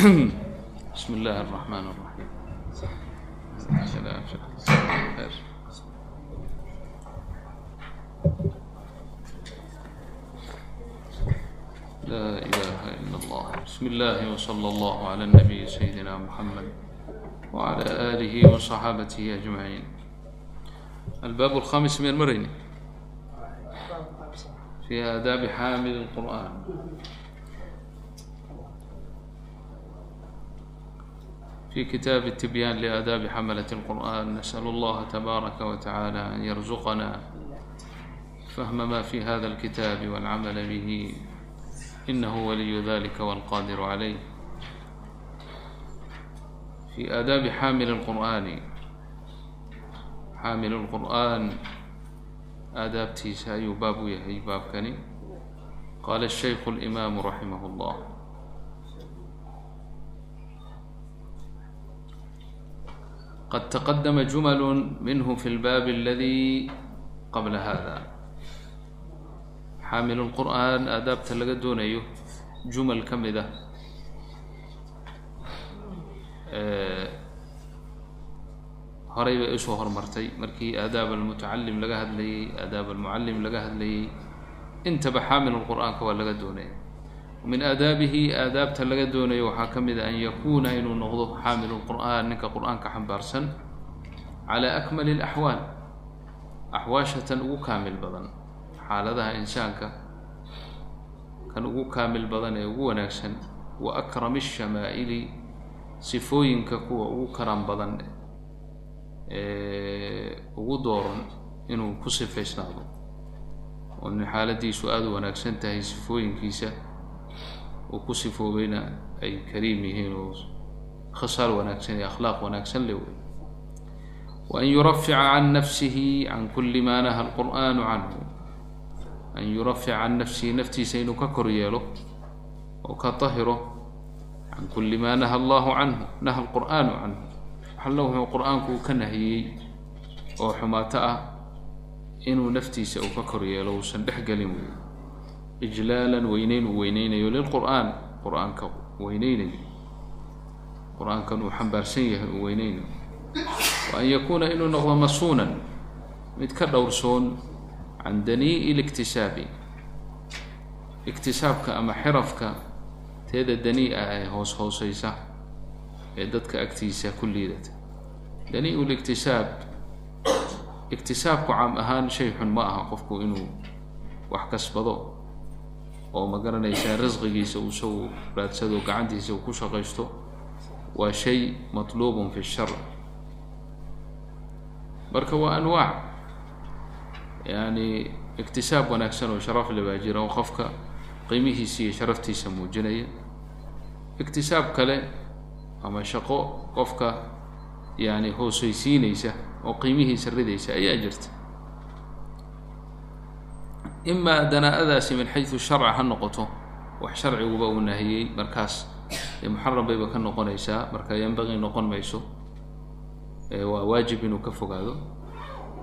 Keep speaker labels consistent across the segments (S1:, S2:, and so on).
S1: بسم الله الرحمن الرحيم لا إله إلا الله بسم الله وصلى الله على النبي سيدنا محمد وعلى آله وصحابته أجمعين الباب الخامس من المرني في آداب حامل القرآن في كتاب التبيان لآداب حملة القرآن نسأل الله تبارك وتعالى أن يرزقنا فهم ما في هذا الكتاب والعمل به إنه ولي ذلك والقادر عليه في آداب حامل القرآن حامل القرآن aadaabtiisa ayuu baab u yahay baabkani qaala shaykhu اlimaamu raximah اllah qad taqadama jumal minhu fi lbaab aladi qabla hada xaamil qur'aan aadaabta laga doonayo jumal ka mid ah horay bay u soo hormartay markii aadaab almutacalim laga hadlayey aadaab almucallim laga hadlayey intaba xaamil qur'aanka waa laga doonaya min aadaabihi aadaabta laga doonayo waxaa ka mid a an yakuuna inuu noqdo xaamil lqur'aan ninka qur'aanka xambaarsan calaa akmali alaxwaal axwaashatan ugu kaamil badan xaaladaha insaanka kan ugu kaamil badan ee ugu wanaagsan wa akrami الshamaa'ili sifooyinka kuwa ugu karam badan ee ugu dooran inuu ku sifaysnaado oo xaaladiisu aada u wanaagsan tahay sifooyinkiisa uu ku sifoobayna ay kariim yihiin oo khasaal wanaagsan iyo akhlaaq wanaagsan le wey wa an yurafica can nafsihi can kuli ma naha alqur'aanu canhu. An yurafica can nafsihi naftiisa inuu ka kor yeelo oo ka tahiro can kuli maa naha allahu canhu naha alqur'aanu canhu. Waxallo wuxuu qur'aanku ka nahiyey oo xumaato ah inuu naftiisa uu ka kor yeelo uusan dhex gelin wey ijlaalan weyneyn uu weyneynayo lilqur'aan. Qur'aanka weyneynayo. Qur'aankan uu xambaarsan yahay uu weyneynayo. Wa an yakuuna inuu noqdo masuunan. Mid ka dhowrsoon can danii'i liktisaabi. Iktisaabka ama xirafka teeda danii-a ee hoos hooseysa ee dadka agtiisa ku liidata. Danii-u liktisaab iktisaabku caam ahaan shay xun ma aha qofku inuu wax kasbado oo ma garanaysaa risqigiisa uu isagu raadsado gacantiisa uu ku shaqaysto waa shay matluubun fi shar. Marka waa anwaac yani iktisaab wanaagsan oo sharaf le baa jira oo qofka qiimihiisa iyo sharaftiisa muujinaya. Iktisaab kale ama shaqo qofka yani hooseysiineysa oo qiimihiisa ridaysa ayaa jirta imaa danaa-adaasi min xayu sharca ha noqoto. Wax sharciguba uu nahiyey markaas muxaram bayba ka noqonaysaa marka yanbaqii noqon mayso waa waajib inuu ka fogaado.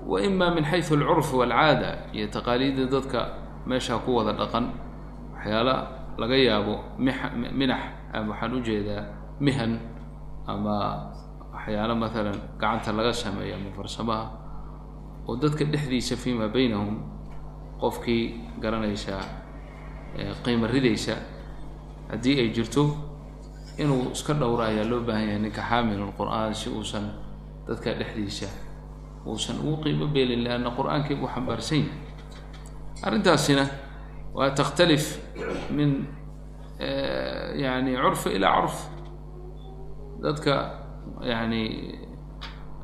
S1: Wa ima min xayu alcurf walcaada iyo taqaaliidda dadka meeshaa ku wada dhaqan waxyaala laga yaabo mix minax ama waxaan u jeedaa mihan ama waxyaalo maalan gacanta laga sameeyo ama farsamaha oo dadka dhexdiisa fiima baynahum qofkii garanaysaa qiimo ridaysa haddii ay jirto inuu iska dhowro ayaa loo baahan yahay ninka xaamilul qur'aan si uusan dadka dhexdiisa uusan ugu qiimo beelin lianna qur'aankii buu xambaarsan yahay. Arrintaasina waa takhtalif min yani curfi ilaa curf. Dadka yani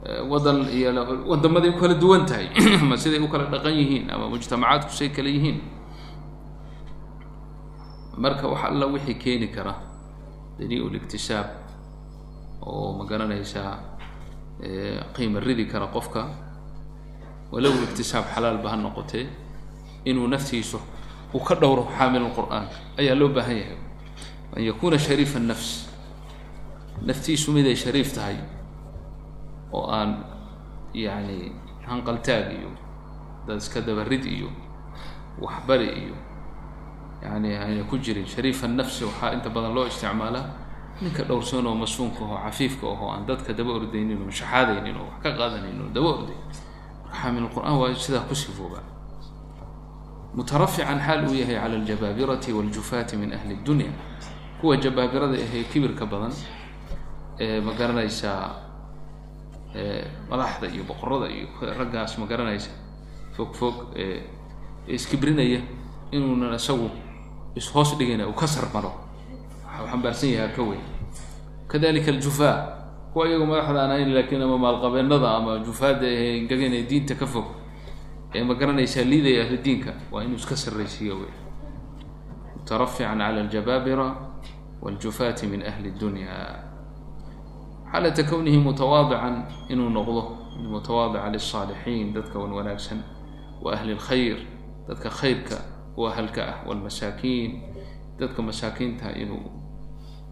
S1: wadan iyo wadamaday u kala duwan tahay ama siday u kala dhaqan yihiin ama mujtamacaadku say kala yihiin? Marka wax alla wixii keeni kara danii liktisaab oo ma garanaysaa qiima ridi kara qofka walow iktisaab xalaalba ha noqotee inuu naftiisu uu ka dhowro xaamil qur'aan. Ayaa loo baahan yahay. An yakuuna shariifa nafs. Naftiisu miday shariif tahay oo aan yani hanqaltaag iyo dad iska dabarid iyo waxbari iyo yani ayna ku jirin. Shariifa nafsi waxaa inta badan loo isticmaalaa ninka dhowrsoon oo masuunka ahoo cafiifka ahoo aan dadka daba ordaynin oo shaxaadaynin oo wax ka qaadanayn oo daba orday marka xaamil qur'aan waa sidaa ku sifooba. Mutarafican xaal uu yahay cala aljabaabirati waljufaati min ahli dunya. Kuwa jabaabirada ahee kibirka badan ee ma garanaysaa madaxda iyo boqorada iyo raggaas ma garanaysa. Fog fog iskibrinaya inuunan isagu ishoos dhigayna uu ka sarmaro waxau xambaarsan yahay ka weyn. Kadalika aljufaa kuwa iyagu madaxda aan laakiin ama maalqabeennada ama jufaada ee ee diinta ka fog ee ma garanaysaa liidaya ahli diinka waa inuu iska sarraysiiyo wey mutarafican cala aljabaabira waljufaati min ahli dunya xaalata kownihi mutawaadican inuu noqdo mutawaadica liلصaalixiin dadka wan wanaagsan wa ahli اlkhayr dadka khayrka u ahalka ah wاlmasaakiin dadka masaakiinta inuu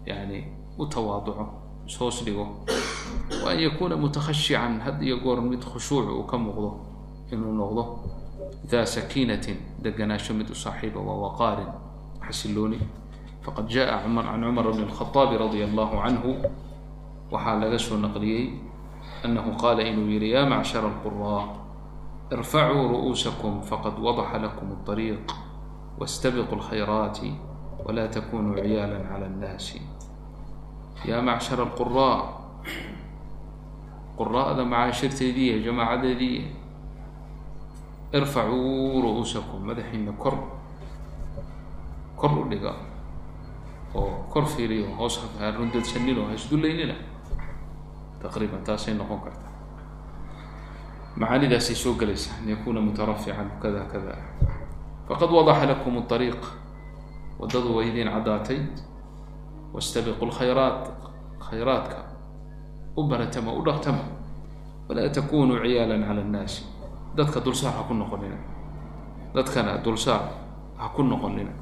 S1: yani u tawaaduco ishoos dhigo wa an yakuuna mutakhashican had iyo goor mid khushuuc uu ka muuqdo inuu noqdo daa sakiinatin deganaasho mid u saaxiiba wa waqaarin xasilooni faqad jaءa cumar can cumar bn الkhaطaabi radia allahu canhu waxaa laga soo naqliyey annahu qaala inuu yihi yaa macshara alquraa irfacuu ru'uusakum faqad wadaxa lakum اطariiq waاstabiquu اlkhayraati wla takunuu ciyaala cala اnnaasi yaa macshara alquraa quraa'da macaashirteediiya jamaacadeediiya irfacuu ru'uusakum madaxiina kor kor u dhiga oo kor fiiriyo hoos haarun dadsanino ha taqriiban taasay noqon kartaa macaanidaasay soo gelaysaa an yakuna mutarafican kada kada faqad wadaxa lakum اطariiq waddadu way idiin caddaatay waاstabiqu lkhayraat khayraadka u baratama u dhaqtama walaa takunuu ciyaala cala اnnaasi dadka dulsaar ha ku noqonina dadkana dulsaar ha ku noqonina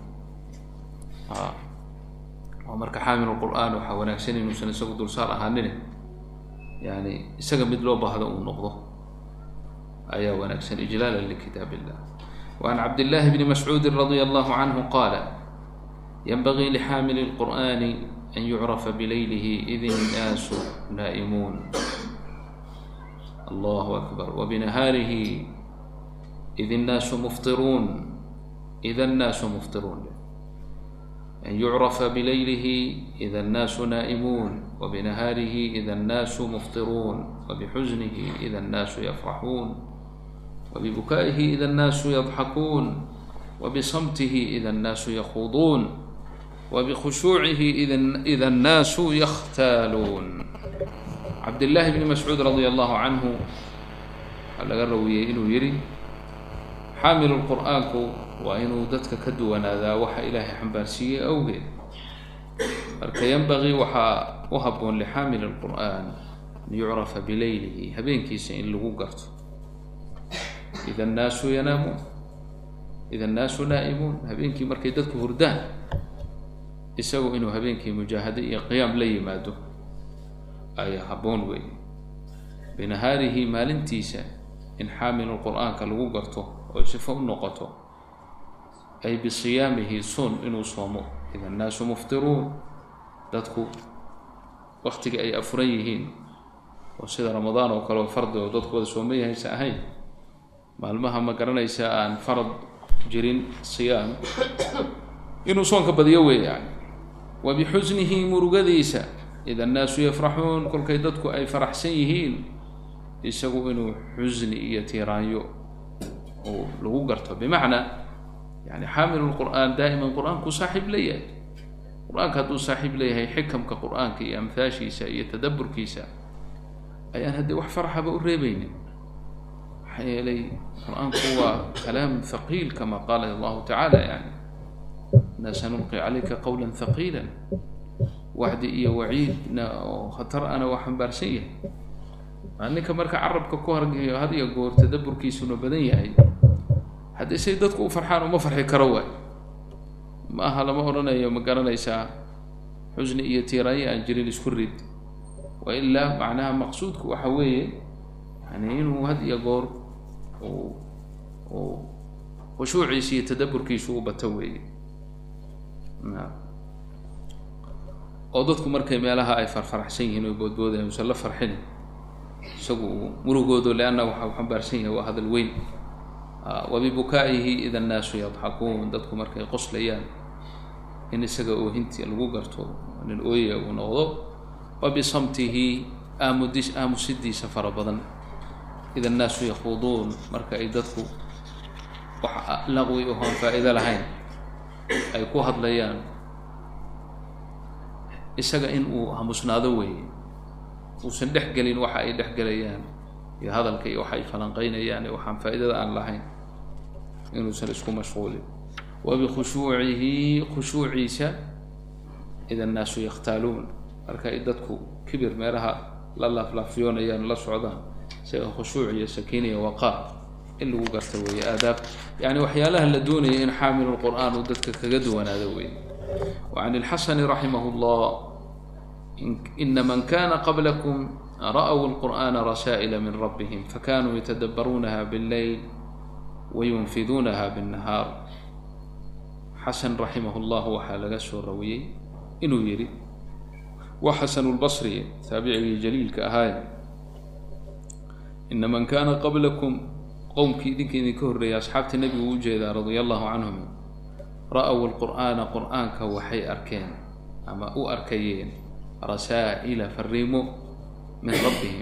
S1: oo marka xaamil qur'aan waxaa wanaagsan inuusan isagu dulsaar ahaanine yani isaga mid loo baahdo uu noqdo ayaa wanaagsan ijlaala likitaab illah وعn cabdالlahi bni mascuudi radي allahu canhu qaala ynbagii lxaamili اlqur'ani an yucrafa bilaylihi id innaasu naa'imuun allahu akbar wbinahaarihi id innaasu muftiruun ida annaasu muftiruun an yucrafa bilaylihi ida annaasu naa'imuun wbinahaarihi ida annaasu muftiruun wbixusnihi ida annaasu yafraxuun wbibukaa'ihi ida annaasu yadxakuun wbisamtihi ida annaasu yakhuuduun wbkhushuucihi ida annaasu yakhtaaluun cabdillaahi bni mascuud radi allahu canhu waxaa laga rawiyey inuu yihi xaamilu qur'aanku waa inuu dadka ka duwanaadaa waxa ilaahay xambaarsiiyey awgeed marka yanbagii waxaa u haboon lixaamili اlqur'aan an yucrafa bilaylihi habeenkiisa in lagu garto. Ida annaasu yanaamuun ida annaasu naa'imuun habeenkii markay dadku hurdaan isagu inuu habeenkii mujaahado iyo qiyaam la yimaado ayaa habboon weey binahaarihi maalintiisa in xaamilu qur'aanka lagu garto oo sifo u noqoto ay bisiyaamihi sun inuu soomo. Ida annaasu muftiruun dadku waktiga ay afuran yihiin oo sida ramadaan oo kale oo fardi oo dadku wada sooman yahaysa ahayn maalmaha ma garanaysa aan farad jirin siyaam. Inuu soonka badiyo weeyaan wa bixusnihi murugadiisa ida annaasu yafraxuun kolkay dadku ay faraxsan yihiin isagu inuu xusni iyo tiiraanyo uu lagu garto. Bimacnaa yani xaamilu lqur'aan daa'iman qur'aanku saaxiib leeyahay qur'aanka hadduu saaxiib leeyahay xikamka qur'aanka iyo amhaashiisa iyo tadaburkiisa ayaan haddii wax farxaba u reebaynin. Maxaa yeelay qur'aanku waa kalaam haqiil kama qaala allahu tacaala yani inaa sanulqi calayka qawla haqiila wacdi iyo waciidna oo khatar ana waa xambaarsan yahay. Ninka marka carabka ku hargayo had iyo goor tadaburkiisuna badan yahay. Haddii say dadku u farxaan uma farxi karo waay ma aha lama odhanayo ma garanaysaa xusni iyo tiiraanyo aan jirin isku rid. Wa ilaa macnaha maqsuudku waxa weeye yani inuu had iyo goor uu khushuuciisa iyo tadaburkiisu u bato weeye. Oo dadku markay meelaha ay farfaraxsan yihiin oo boodboodayan usan la farxin isagu uu murugoodo leanna waxa uu xambaarsan yahay waa hadal weyn. Wa bibukaa'ihi ida annaasu yadxakuun dadku markay qoslayaan in isaga oohintii lagu garto nin ooyaya uu noqdo wa bisamtihi aamudis aamusidiisa fara badan. Ida annaasu yakhuuduun marka ay dadku wax laqwi ohoon faa'iido lahayn ay ku hadlayaan isaga in uu hamusnaado weeye uusan dhex gelin waxa ay dhex gelayaan iyo hadalka iyo waxa ay falanqeynayaan iyo waxaan faa'iidada aan lahayn inuusan isku mashquulin wabikhushuu khushuuciisa id annaasu yakhtaaluun marka dadku kibir meelaha la laaflaafyoonayaan la socdaan isaga khushuuc iyo sakiin iyo waqaar in lagu garta weeye aadaab yani waxyaalaha la doonaya in xaamilu lqur'aan uu dadka kaga duwanaado wey wacan ilxasani raximah llah ina man kana qablakum ra'w lqur'ana rasaa'ila min rabbihim fakanuu yatadabbaruunaha bاllayl wayunfiduunaha bاnnahaar xasan raximah llah waxaa laga soo rawiyey inuu yidhi wa xasanulbasri taabicigii jaliilka ahaaye ina man kaana qablakum qowmkii idinka idinka horreeyay asxaabta nebigu u jeedaa radia allahu canhum ra-w lqur'aana waxay arkeen ama u arkayeen rasaa'ila fariimo min rabbihim.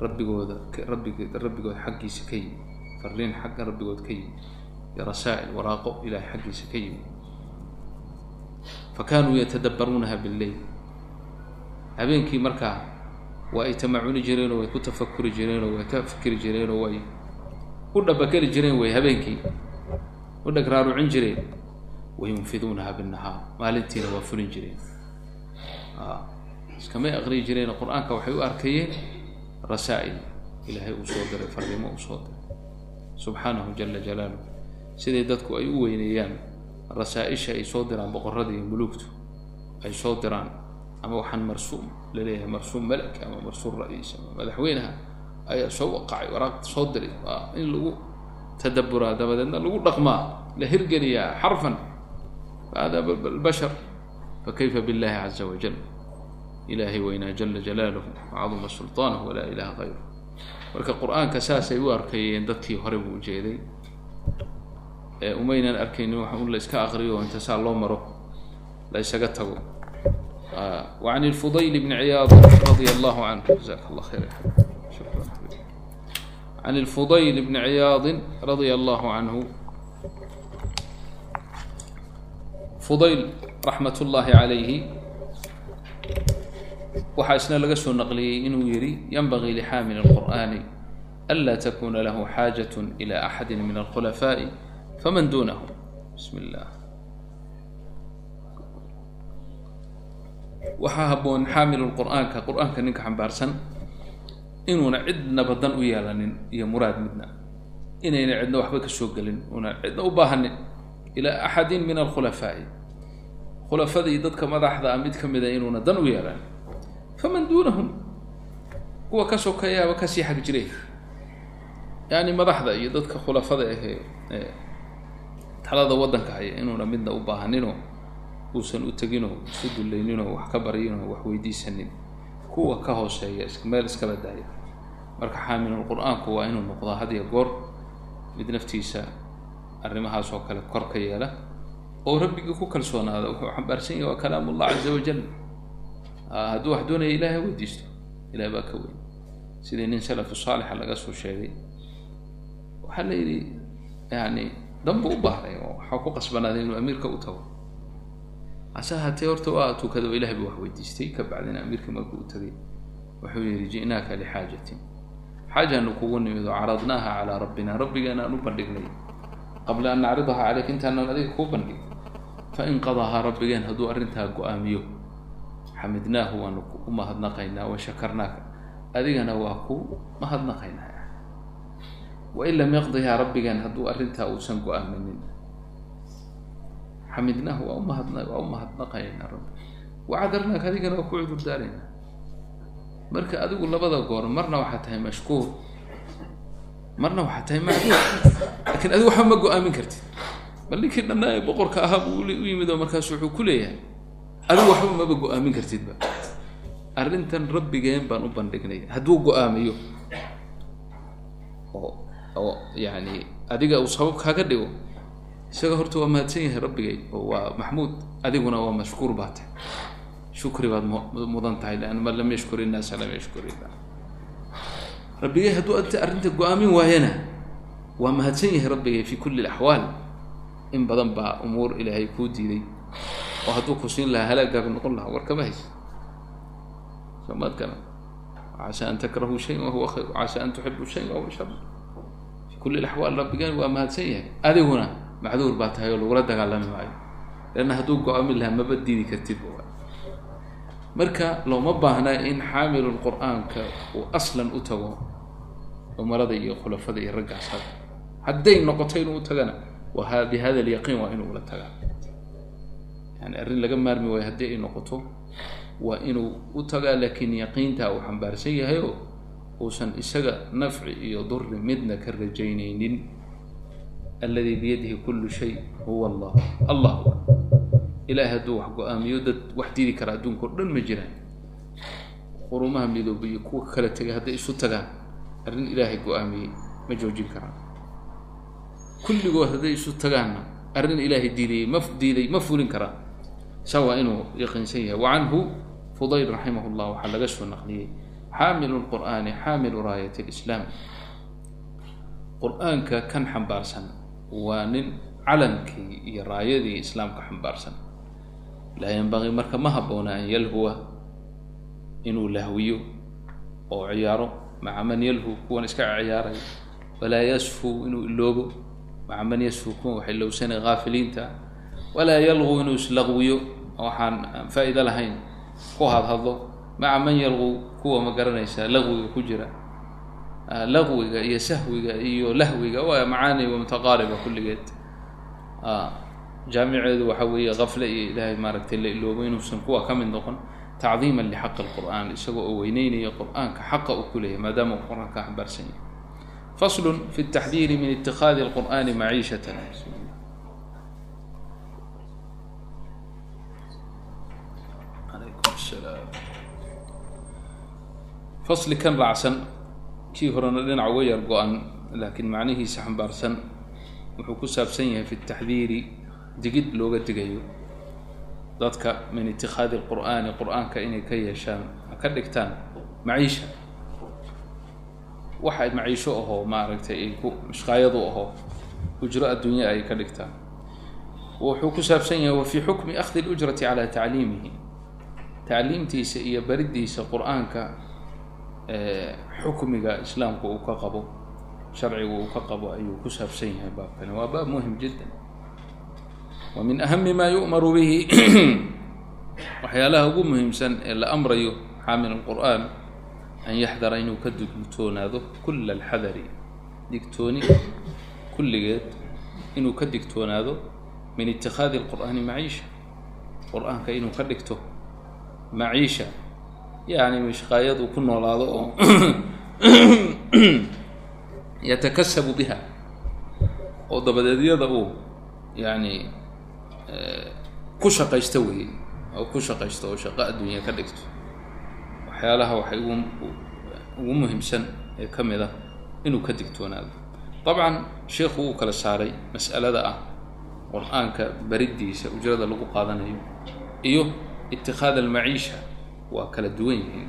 S1: Rabbigooda rabbig xaggiisa ka yimi fariin xagga rabbigood ka yimi iyo rasaa'il waraaqo ilahay xaggiisa ka yimi fa kaanuu yatadabbaruunaha habeenkii markaa waa ay tamacuni jireen oo way ku tafakuri jireen oo way ka fikri jireen oo way u dhabageli jireen way habeenkii. U dheg raarucin jireen. Wayunfiduunaha binnahaar. Maalintiina waa fulin jireen. Iskamay aqriyi jireen qur'aanka waxay u arkayeen rasaa'il ilaahay uu soo diray fariimo uu soo diray. Subxaanahu jala jalaaluh siday dadku ay u weyneeyaan rasaa-isha ay soo diraan boqorada muluugtu? Ay soo diraan ama waxaan marsuum la leeyahay marsuum malak ama marsuum ra'iis ama madaxweynaha? Ayaa soo waqacay waraaqda soo diray. Waa in lagu tadaburaa dabadeedna lagu dhaqmaa la hirgeliyaa xarfan. Hada bashar. Fakayfa biاllahi caza wajal ilaahay weynaa jala jalaaluhu wacaduma sulطaanahu walaa ilaha kayru marka qur'aanka saasay u arkayeen dadkii hore buu ujeeday ee umaynan arkaynin waxa un la iska aqriyo oo inta saa loo maro la ysaga tago وعن الفضيل بن عياض رضي الله عنه جزاك الله خير شكرا عن الفضيل بن عياض رضي الله عنه فضيل رحمة الله عليه waxaa isna laga soo naqliyey inuu yidhi yanbagii lixaamil الqur'ani anlaa takuna lahu xaajaة إlى أxadi min الkhulafaaءi faman dunahu bismi اllah waxaa habboon xaamilu qur'aanka qur'aanka ninka xambaarsan inuuna cidnaba dan u yeelanin iyo muraad midna inayna cidna waxba ka soo gelin una cidna u baahanin ilaa axadin min alkhulafaa'i khulafadii dadka madaxda a mid ka mida inuuna dan u yeelanin faman duunahum kuwa ka sokeeyaaba ka sii xag jiray yani madaxda iyo dadka khulafada ahee talada waddanka haya inuuna midna u baahaninoo uusan u teginoo isu dullayninoo wax ka baryinoo wax weydiisanin. Kuwa ka hooseeya meel iskaba daaya marka xaamilul qur'aanku waa inuu noqdaa had iyo goor mid naftiisa arrimahaas oo kale kor ka yeela oo rabbigii ku kalsoonaada wuxuu xambaarsan yahay waa kalaamullah caza wajal hadduu wax doonaya ilahay weydiisto ilahay baa ka weyn. Sidii nin salafu saalixa laga soo sheegay waxaa la yidhi yani danbu u baahday oo waxaa ku qasbanaaday inuu amiirka u tago. Hase ahaatee horta waa tukada oo ilahay buu wax weydiistay ka bacdina amiirkii markuu u tagay. Wuxuu yihi ji'naaka lixaajatin xaajaanu kugu nimid oo caradnaaha calaa rabbina rabbigeena aan u bandhignay. Qabla an nacridaha caleyka intaanaan adiga kuu bandhig fain qadahaa rabbigeen hadduu arrintaa go'aamiyo xamidnaahu waanu u mahadnaqaynaa wa shakarnaaka. Adigana waa ku mahadnaqaynaa wain lam yaqdihaa rabbigeen hadduu arrintaa uusan go'aaminin xamidnaahu waa umahad waa u mahadnaqaynaa rabbi. Wacadarnaaka adigana waa ku cudur daaraynaa marka adigu labada goor marna waxaa tahay mashkuur marna waxaa tahay macduur laakiin adigu waxba ma go'aamin kartid. Bal ninkii dhannaa ee boqorka ahaa buu u yimid oo markaasu wuxuu ku leeyahay adigu waxba maba go'aamin kartidba arrintan rabbigeen baan u bandhignay hadduu go'aamiyo. Oo oo yani adiga uu sabab kaaga dhigo isaga horta waa mahadsan yahay rabbigay oo waa maxmuud adiguna waa mashkuur baa tahay shukri baad mudan tahay lan man lam yashkur innaasa lam yashkur rabbigay hadduu anta arrinta go'aamin waayana waa mahadsan yahay rabbigay fi kulli alaxwaal in badan baa umuur ilaahay kuu diiday oo hadduu ku siin lahaa halaagaaga noqon lahaa war kama haysa kana casa an takrahuu shayan wahuwa khayr casa an tuxibu shayan wahuwa shar kulli alaxwaal rabbigeen waa mahadsan yahay. Adiguna macduur baa tahay oo lagula dagaalami maayo. Leanna hadduu go'aamin lahaa maba diidi kartid marka looma baahna in xaamilul qur'aanka uu aslan u tago umarada iyo khulafada iyo raggaas had hadday noqoto inuu u tagana wa bihada alyaqiin waa inuu ula tagaa. Yani arrin laga maarmi waayo haddii ay noqoto waa inuu u tagaa laakiin yaqiintaa uu xambaarsan yahay oo uusan isaga nafci iyo duri midna ka rajaynaynin. Alladii biyadihi kullu shay huwa allah. Allah. Ilahay hadduu wax go'aamiyo dad wax diidi kara adduunka o dhan ma jiraan. Qurumaha midooba iyo kuwa kala tegay hadday isu tagaan arrin ilaahay go'aamiyey ma joojin karaan. Kulligood hadday isu tagaanna arrin ilaahay diidayey ma diiday ma fulin karaan. Saa waa inuu yaqiinsan yahay. Wa canhu fudayl raximah llah waxaa laga soo naqliyey xaamilu lqur'aani xaamilu raayat lislaam qur'aanka kan xambaarsan waa nin calankii iyo raayadii islaamka xambaarsan laa yanbagii marka ma habboona an yalhuwa inuu lahwiyo oo ciyaaro maca man yalhu kuwan iska ciyaaray walaa yasfu inuu iloobo maca man yasfu kuwan waxay lowsanay haafiliinta walaa yalqu inuu islaqwiyo waxaan aan faa-iido lahayn ku hadhadlo maca man yalqu kuwa ma garanaysaa laqwiga ku jira. Laqwiga iyo sahwiga iyo lahwiga waa macaani wa mutaqaariba kulligeed. Jaamiceedu waxa weeye kafle iyo ilaahay maaragtay la iloobo inuusan kuwa ka mid noqon tacdiiman lixaqi lqur'aan isagoo oo weyneynaya qur'aanka xaqa uu ku maadaama uu qur'aanka xambaarsan yahay. Faslun fi taxdiiri min itikaadi alqur'aani maciishatan fasli kan raacsan. Kii horena dhinac uga yar go-an laakiin macnihiisa xambaarsan. Wuxuu ku saabsan yahay fi taxdiiri digid looga digayo. Dadka min itikaadi lqur'aani qur'aanka inay ka yeeshaan ka dhigtaan maciisha. Waxa maciisho ahoo maaragtay ay ku mishqaayadu ahoo ujro adduunya ay ka dhigtaan. Wuxuu ku saabsan yahay wa fii xukmi akhdi lujrati calaa tacliimihi tacliimtiisa iyo baridiisa qur'aanka xukmiga islaamku uu ka qabo sharcigu uu ka qabo ayuu ku saabsan yahay baabkani. Waa baab muhiim jiddan. Wa min ahami maa yu'maru bihi waxyaalaha ugu muhiimsan ee la amrayo xaamil alqur'aan an yaxdara inuu ka digtoonaado kula alxadari digtooni kulligeed inuu ka digtoonaado min itikaadi alqur'aani maciisha. Qur'aanka inuu ka dhigto maciisha yacni mishqaayad uu ku noolaado oo yatakasabu biha oo dabadeedyada uu yani ku shaqaysto weeye oo ku shaqaysto oo shaqo adduunya ka dhigto. Waxyaalaha waxay ugu ugu muhiimsan ee ka mid ah inuu ka digtoonaado dabcan sheikhu uu kala saaray mas'alada ah qur'aanka bariddiisa ujrada lagu qaadanayo iyo itikaad almaciisha waa kala duwan yihiin.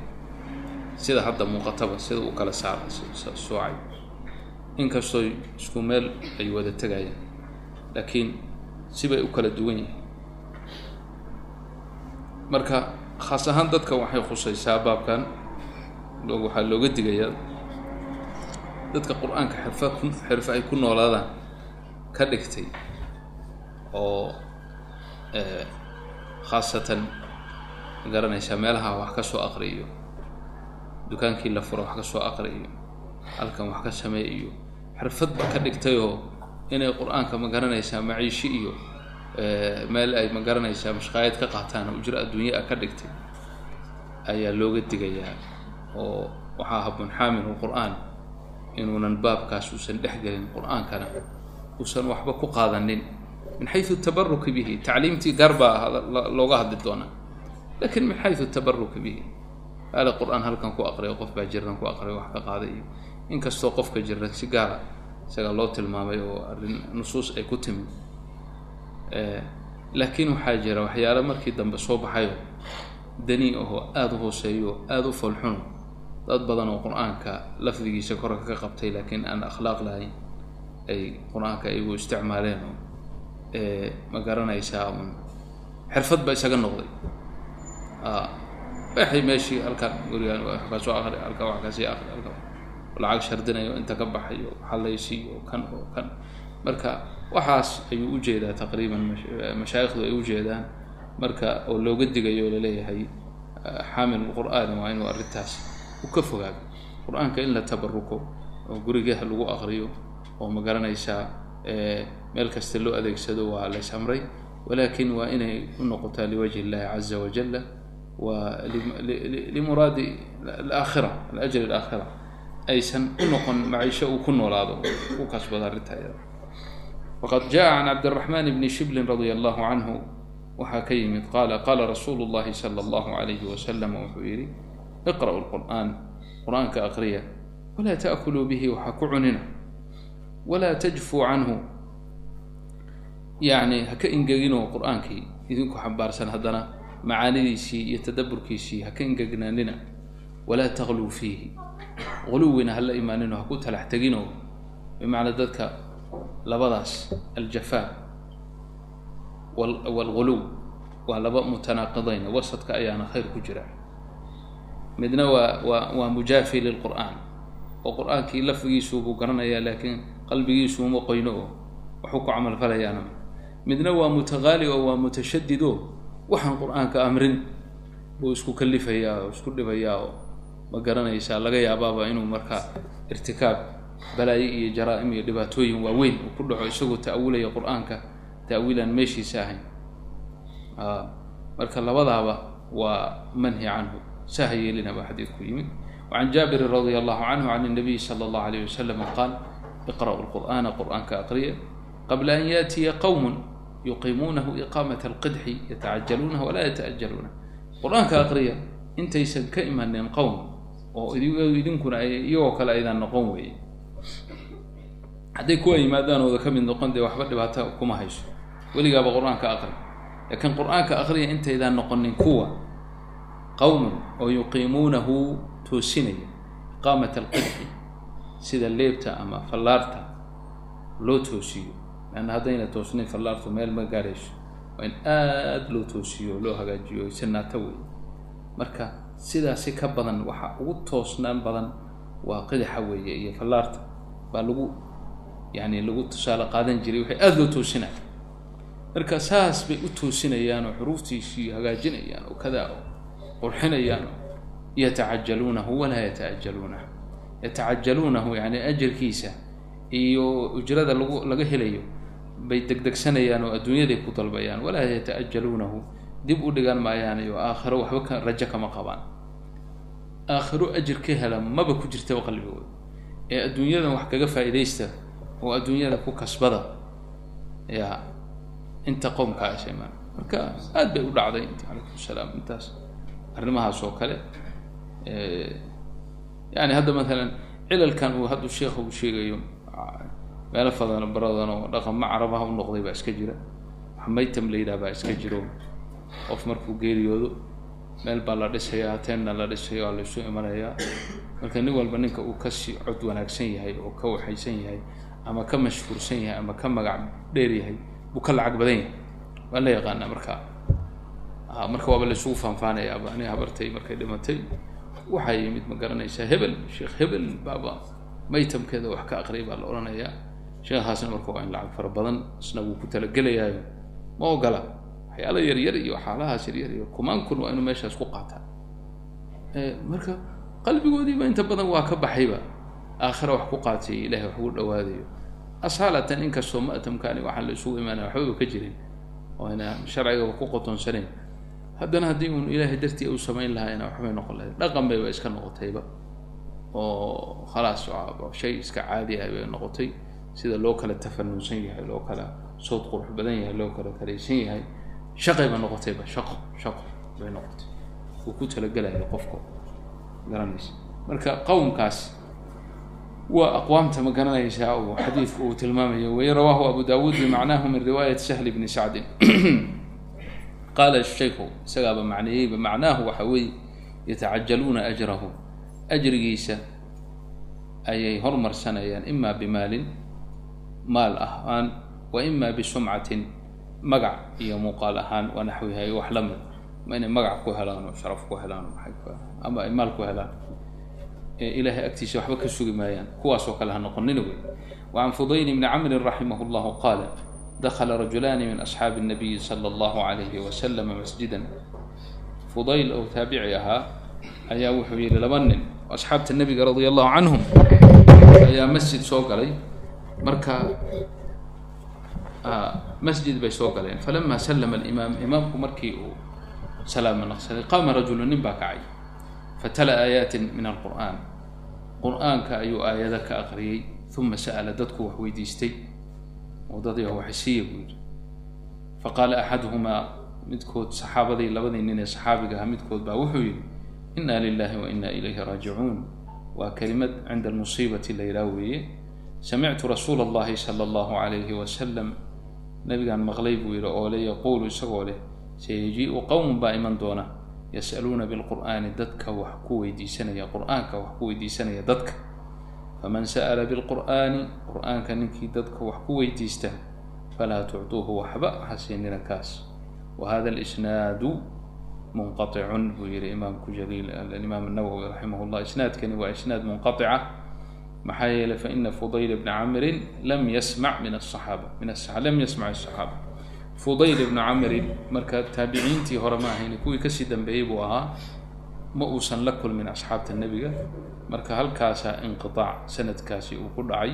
S1: Sida hadda muuqataba sida uu kala saara soocay inkastoo isku meel ay wada tegayaan laakiin sibay u kala duwan yihiin. Marka khaas ahaan dadka waxay khusaysaa baabkan waxaa looga digayaa dadka qur'aanka xirfa xirfo ay ku noolaadaan ka dhigtay oo khaasatan garanaysaa meelaha wax ka soo aqriyo dukaankii la furo wax ka soo aqriyo halkan wax ka sameey iyo. Xirfadba ka dhigtayoo inay qur'aanka ma garanaysaa maciishi iyo meel ay ma garanaysaa mashqaayad ka qaataan ujro adduunya a ka dhigtay ayaa looga digayaa oo waxaa habboon xaamilu qur'aan inuunan baabkaas uusan dhexgelin qur'aankana uusan waxba ku qaadanin. Min xayu tabaruki bihi tacliimtii gaar baa looga hadli doonaa laakiin min xayu tabaruki bihi aala qur'aan halkan ku aqriyo qof baa jiran ku aqriyo wax ka qaaday iyo inkastoo qofka jiran si gaara isaga loo tilmaamay oo arrin nusuus ay ku timid laakiin waxaa jira waxyaale markii dambe soo baxayo dani ahoo aada u hooseeyo aada u foolxuno dad badan oo qur'aanka lafdigiisa korka ka qabtay laakiin aan akhlaaq lahayn ay qur'aanka iyagu isticmaaleen oo ma garanaysaa un xirfad ba isaga noqday waxay meeshii halkan gurigaan waxkaa soo akri halkan wax ka sii akri halkan lacag shardinayo inta ka baxayo xallaysiiyo kan oo kan. Marka waxaas ayuu u jeedaa taqriiban mashaayikhdu ay ujeedaan marka oo looga digayo la leeyahay xaamil qur'aani waa inuu arrintaas u ka fogaado. Qur'aanka in la tabaruko oo gurigaha lagu aqriyo oo ma garanaysaa meel kasta loo adeegsado waa lays amray walakin waa inay u noqotaa liwajhi illahi caza wajala limuraadi alaakhira alajri alaakhira aysan u noqon maciisho uu ku noolaado ku kasbado arrinta iyada waqad jaa can cabdiraxman bni shiblin radia allahu canhu waxaa ka yimid qaala qaala rasuulu llahi sala allahu alayhi wasalam wuxuu yidhi iqra'u lqur'aan qur'aanka aqriya walaa ta'kuluu bihi waxaa ku cunina walaa tajfuu canhu yacni ha ka ingeginoo qur'aankii idinku xambaarsan haddana macaanidiisii iyo tadaburkiisii ha ka ingegnaanina walaa takluu fiihi. Quluwina hala imaaninoo ha ku talax teginoo bimacnaa dadka labadaas aljafaa waalghuluw waa laba mutanaaqidayn wasadka ayaana khayr ku jira. Midna waa waa waa mujaafi lilqur'aan oo qur'aankii lafdigiisuubuu garanayaa laakiin qalbigiisu uma qoyno oo waxuu ku camalfalayaana. Midna waa mutaqaali oo waa mutashadid oo waxaan qur'aanka amrin buu isku kalifayaa oo isku dhibayaa oo ma garanaysaa laga yaabaaba inuu markaa irtikaab balaayo iyo jaraa-im iyo dhibaatooyin waaweyn uu ku dhaco isagoo ta'awulaya qur'aanka ta'wiilaan meeshiisa ahayn. Marka labadaaba waa manhi canhu saha yeelina baa xadiidku yimid. Wacan jaabirin radia allahu canhu can الnabiy sala allahu alayh wasalam qaal iqra'u lqur'aana qur'aanka aqriya qabla an yaatiya qowm yuqiimuunahu iqaamat alqidxi yatacajaluunaha walaa yata'ajaluunah qur'aanka aqriya intaysan ka imanin qowm oo idinkuna iyagoo kale aydan noqon weeye. Hadday kuwa yimaadaanooda ka mid noqon dee waxba dhibaato kuma hayso. Weligaaba qur'aanka aqri laakiin qur'aanka aqriya intaydaan noqonin kuwa qowman oo yuqiimuunahu toosinaya iqaamat alqidxi sida leebta ama fallaarta loo toosiyo leanna haddayna toosnayn fallaartu meel ma gaarayso waa in aada loo toosiyo loo hagaajiyo si naato wey marka sidaasi ka badan waxa ugu toosnaan badan waa qidaxa weeye iyo fallaarta. Baa lagu yani lagu tusaale qaadan jiray waxay aada loo toosinaya marka saas bay u toosinayaan oo xuruuftiisii hagaajinayaan oo kadaa oo qurxinayaan yatacajaluunahu walaa yata'ajaluunahu yatacajaluunahu yani ajarkiisa iyo ujrada lagu laga helayo bay degdegsanayaan oo adduunyaday ku dalbayaan. Walaa yata'ajaluunahu. Dib u dhigan maayaan iyo aakhiro waxba ka rajo kama qabaan. Aakhiro ajir ka hela maba ku jirtaba qalbigooda ee adduunyadan wax kaga faa'iidaysta oo adduunyada ku kasbada ya inta qowmkaas imaan marka aad bay u dhacday calaykum salaam intaas arrimahaas oo kale. Yani hadda maalan cilalkan uu hadduu sheekha uu sheegayo meelo fadan baradan oo dhaqamo carabaha u noqday baa iska jira. Wax maytam la yidhaha baa iska jiro. Qof markuu geeriyoodo meel baa la dhisayaa teenna la dhisayo waa laysu imanayaa. Marka nin walba ninka uu ka sii cod wanaagsan yahay oo ka waxaysan yahay ama ka mashhuursan yahay ama ka magac dheer yahay buu ka lacag badan yahay. Waa la yaqaanaa marka. Marka waaba laysugu faanfaanayaa ani habartay markay dhimatay. Waxaa yimid ma garanaysaa hebel sheekh hebel baaba. Maytamkeeda wax ka aqriyay baa la odhanayaa sheekhaasna marka waa in lacag fara badan isna wuu ku talagelayaayo. Ma ogola waxyaala yaryar iyo xaalahaas yaryar iyo kumaan kun waa inuu meeshaas ku qaataa. Marka qalbigoodiiba inta badan waa ka baxayba. Aakhira wax ku qaatay ilahay wax ugu dhawaadayo asaalatan inkastoo ma'tamkaani waxaan la isugu imaanaya waxbaba ka jirin. Oo inaan sharcigaba ku qotoonsanayn haddana haddii uun ilaahay dartii u samayn lahaayna waxbay noqon lahayd dhaqan bayba iska noqotayba. Oo khalaas shay iska caadi ah bay noqotay sida loo kala tafanuunsan yahay loo kala sood qurux badan yahay loo kala karaysan yahay shaqayba noqotayba shaqo shaqo bay noqotay. Uu ku talagelayo qofku. Garanaysa. Marka qowmkaas waa aqwaamta ma garanaysaa uu xadiidku uu tilmaamayo. Wey rawaahu abu dawuud bimacnaahu min riwaayati sahl bni sacdin qaala shaykhu isagaaba macneeyeyba macnaahu waxa weeye yatacajaluuna ajrahu. Ajrigiisa ayay hormarsanayaan ima bimaalin maal ahaan wa ima bisumcatin magac iyo muuqaal ahaan waa naxwihay wax la mid ma inay magac ku helaan oo sharaf ku helaan oo maay ku helaan ama ay maal ku helaan ilaahay agtiisa waxba ka sugi maayaan kuwaasoo kale ha noqonina wey wacan fudayl bni camrin raximah llahu qaala dakla rajulaani min asxaabi الnabiyi salى اllahu alayhi waslama masjidan fudayl oo taabici ahaa ayaa wuxuu yihi laba nin oo asxaabta nebiga radia allahu canhum ayaa masjid soo galay marka masjid bay soo galeen. Falama slama alimaam imaamku markii uu salaama naqsaday qaama rajulu nin baa kacay fatala aayaatin min alqur'aan. Qur'aanka ayuu aayado ka aqriyey uma sa'ala dadku wax weydiistay. Wadadii waxisiiya buu yidhi. Faqaala axaduhumaa midkood saxaabadii labadii nin ee saxaabiga ahaa midkood baa wuxuu yidhi inna lilahi wa inna ilayhi raajicuun. Waa kelimad cinda almusiibati la yidhaah weeye samictu rasuula allahi sala allahu calayhi wasalam nabigaan maqlay buu yidhi oo le yaquulu isagoo leh sayajii-u baa iman doona yas'aluuna bilqur'aani dadka wax ku weydiisanaya qur'aanka wax ku weydiisanaya dadka faman sa'ala bilqur'aani qur'aanka ninkii dadka wax ku weydiista falaa tuctuuhu waxba hasiinina kaas wa hada alisnaadu munqaicun buu yihi imaamku jaliil alimaam nawowi raximah llah isnaadkani waa isnaad munqaica maxaa yeelay faina fudayl bna camrin lam yasmac min min lam yasmac asaxaaba fudayl ibna camrin marka taabiciintii hore ma ahayn kuwii ka sii dambeeyey buu ahaa ma uusan la kulmin asxaabta nebiga. Marka halkaasaa inqiaac sanadkaasi uu ku dhacay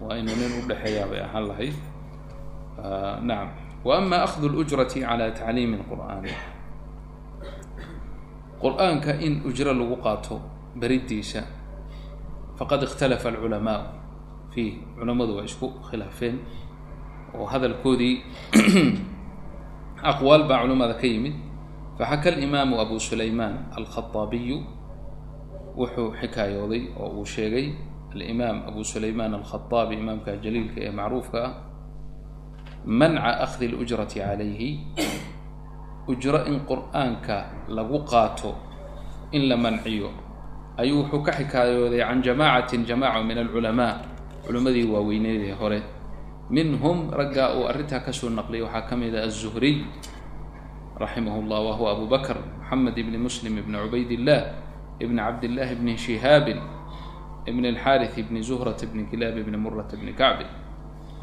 S1: waa inuu nin udhexeeyaa bay ahaan lahayd. Nacam wa ama lujrati cala tacliimi qur'aani qur'aanka in ujro lagu qaato beridiisa faqad ikhtalafa alculamaau fiih culammadu waa isku khilaafeen oo hadalkoodii aqwaal baa culamada ka yimid faxaka alimaamu abu sulaymaan alkhaaabiyu wuxuu xikaayooday oo uu sheegay alimaam abu sulaymaan alkhaaabi imaamka jaliilka ee macruufka ah manca akhdi lujrati calayhi ujro in qur'aanka lagu qaato in la manciyo ayuu wuxuu ka xikaayooday can jamaacatin jamaaca min alculamaa culimmadii waaweyneedee hore minhum raggaa uu arrintaa kasoo naqliyay waxaa ka mid ah aلzuhriy raximah اllah wa huwa abu bakr moxamed ibni muslim ibni cubaydillah ibni cabdillahi ibni shihaabin ibni alxaarith ibni zuhrata ibni kilaab ibni murata ibni kacbi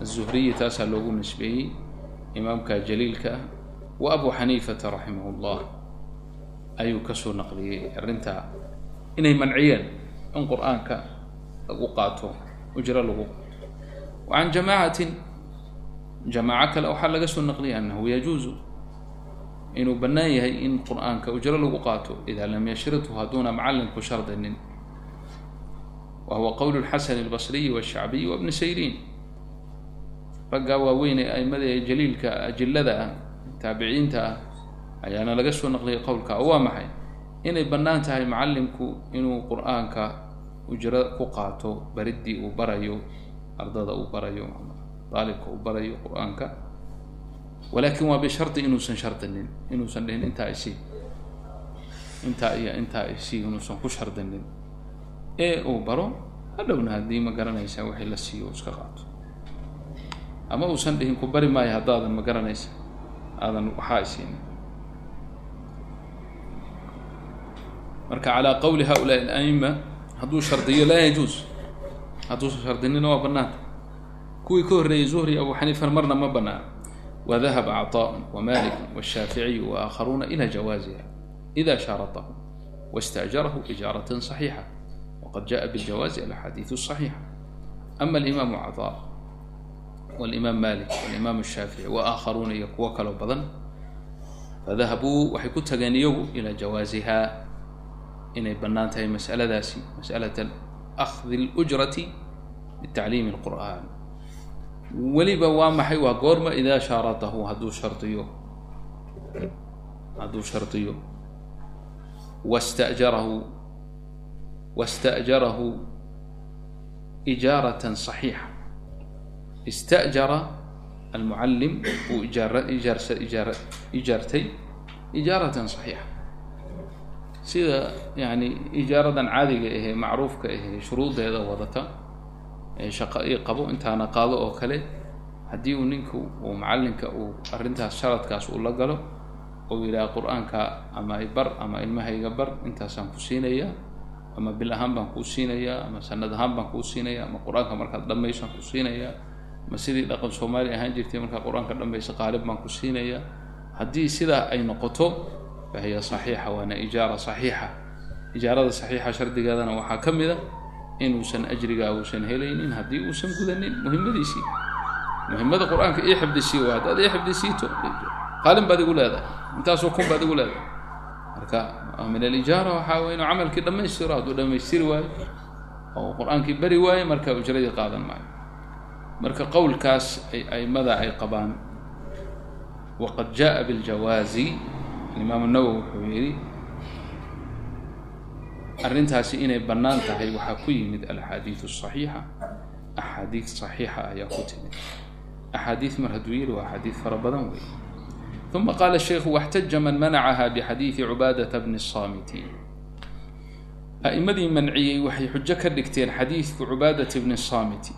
S1: aلzuhriyi taasaa loogu nisbeeyey imaamka jaliilka ah wa abu xaniifata raximah اllah ayuu kasoo naqliyey arrintaa inay manciyeen in qur'aanka lagu qaato ujro lagu wa can jamaacatin jamaaco kale waxaa laga soo naqliyay annahu yajuuzu inuu bannaan yahay in qur'aanka ujro lagu qaato idaa lam yashridhu hadduuna macallinku shardinin wa huwa qowl lxasan albasriyi washacbiyi wabni sayriin. Raggaa waaweyn ee aimada ee jaliilka ajillada ah taabiciinta ah ayaana laga soo naqliyay qowlka waa maxay inay bannaan tahay macallinku inuu qur'aanka ujro ku qaato beriddii uu barayo ardada uu barayo daalibka uu barayo qur'aanka. Walakin waa bishardi inuusan shardinin inuusan dhihin intaa isii intaa iyo intaa isii inuusan ku shardinin. Ee uu baro hadhowna haddii ma garanaysaa wixii la siiyo iska qaato. Ama uusan dhihin ku bari maayo haddaadan ma garanaysa aadan waxaa isiinin marka calaa qowli haulaai alaima hadduu shardiyo laa yajuus hadduusan shardinina waa bannaanta kuwii ka horreeyey zuhri abu xaniifan marna ma banaana wadahaba caطاء wmalik wالshaaficiy waakharuuna ilى jawaaziha إida shaarطahu واstأjarahu ijaaraة صaxiixa wqad jaءa bاljawaazi alaxaadiiث الصaxiixa ama alimaam caطاء wاlimaam malik wاlimaam الshaafiعي waakharuuna iyo kuwo kaloo badan fadahabuu waxay ku tageen iyagu ilى jawaaziha inay bannaan tahay masaladaasi masأlaة أkhdi اlأjrati bitacliimi الqur'an weliba waa maxay waa goorma idaa shaaradahu hadduu shardiyo hadduu shardiyo wasta'jarahu wasta'jarahu ijaaratan saxiixa ista'jara almucallim uu ijaara ijaarsa ijaara ijaartay ijaaratan saxiixa sida yani ijaaradan caadiga ahee macruufka ahee shuruudeeda wadata ee shaqo ii qabo intaana qaado oo kale haddii uu ninku uu macallinka uu arrintaas sharadkaas uu la galo oo yidhaha qur'aanka ama ibar ama ilmahayga bar intaasaan ku siinayaa ama bil ahaan baan kuu siinayaa ama sanad ahaan baan kuu siinayaa ama qur'aanka markaad dhammaysaan ku siinayaa ama sidii dhaqan soomaali ahaan jirtay markaad qur'aanka dhammaysa qaalib baan ku siinayaa haddii sidaa ay noqoto fahiya saxiixa waana ijaara saxiixa ijaarada saxiixa shardigeedana waxaa ka mid a inuusan ajrigaa uusan helaynin haddii uusan gudanin muhimmadiisii muhimmada qur'aanka ii xifdisii waa haddaad ii xifdisiito qaalin baad igu leedahay intaasoo kun baad igu leedahay marka min alijaara waxaa way inuu camalkii dhammaystiro hadduu dhammaystiri waayo oo qur'aankii bari waayo marka ujradii qaadan maayo marka qowlkaas ay aimada ay qabaan waqad jaءa biاljawaazi alimaamu nawowi wuxuu yidhi arrintaasi inay bannaan tahay waxaa ku yimid alaxaadiidu saxiixa. Axaadiid saxiixa ayaa ku timid. Axaadiid mar hadduu yidhi waa axaadiid fara badan wey uma qaala sheikhu waxtaja man manacaha bixadiidi cubaadata bni saamitiin. A'immadii manciyey waxay xujo ka dhigteen xadiidka cubaadata bni saamiti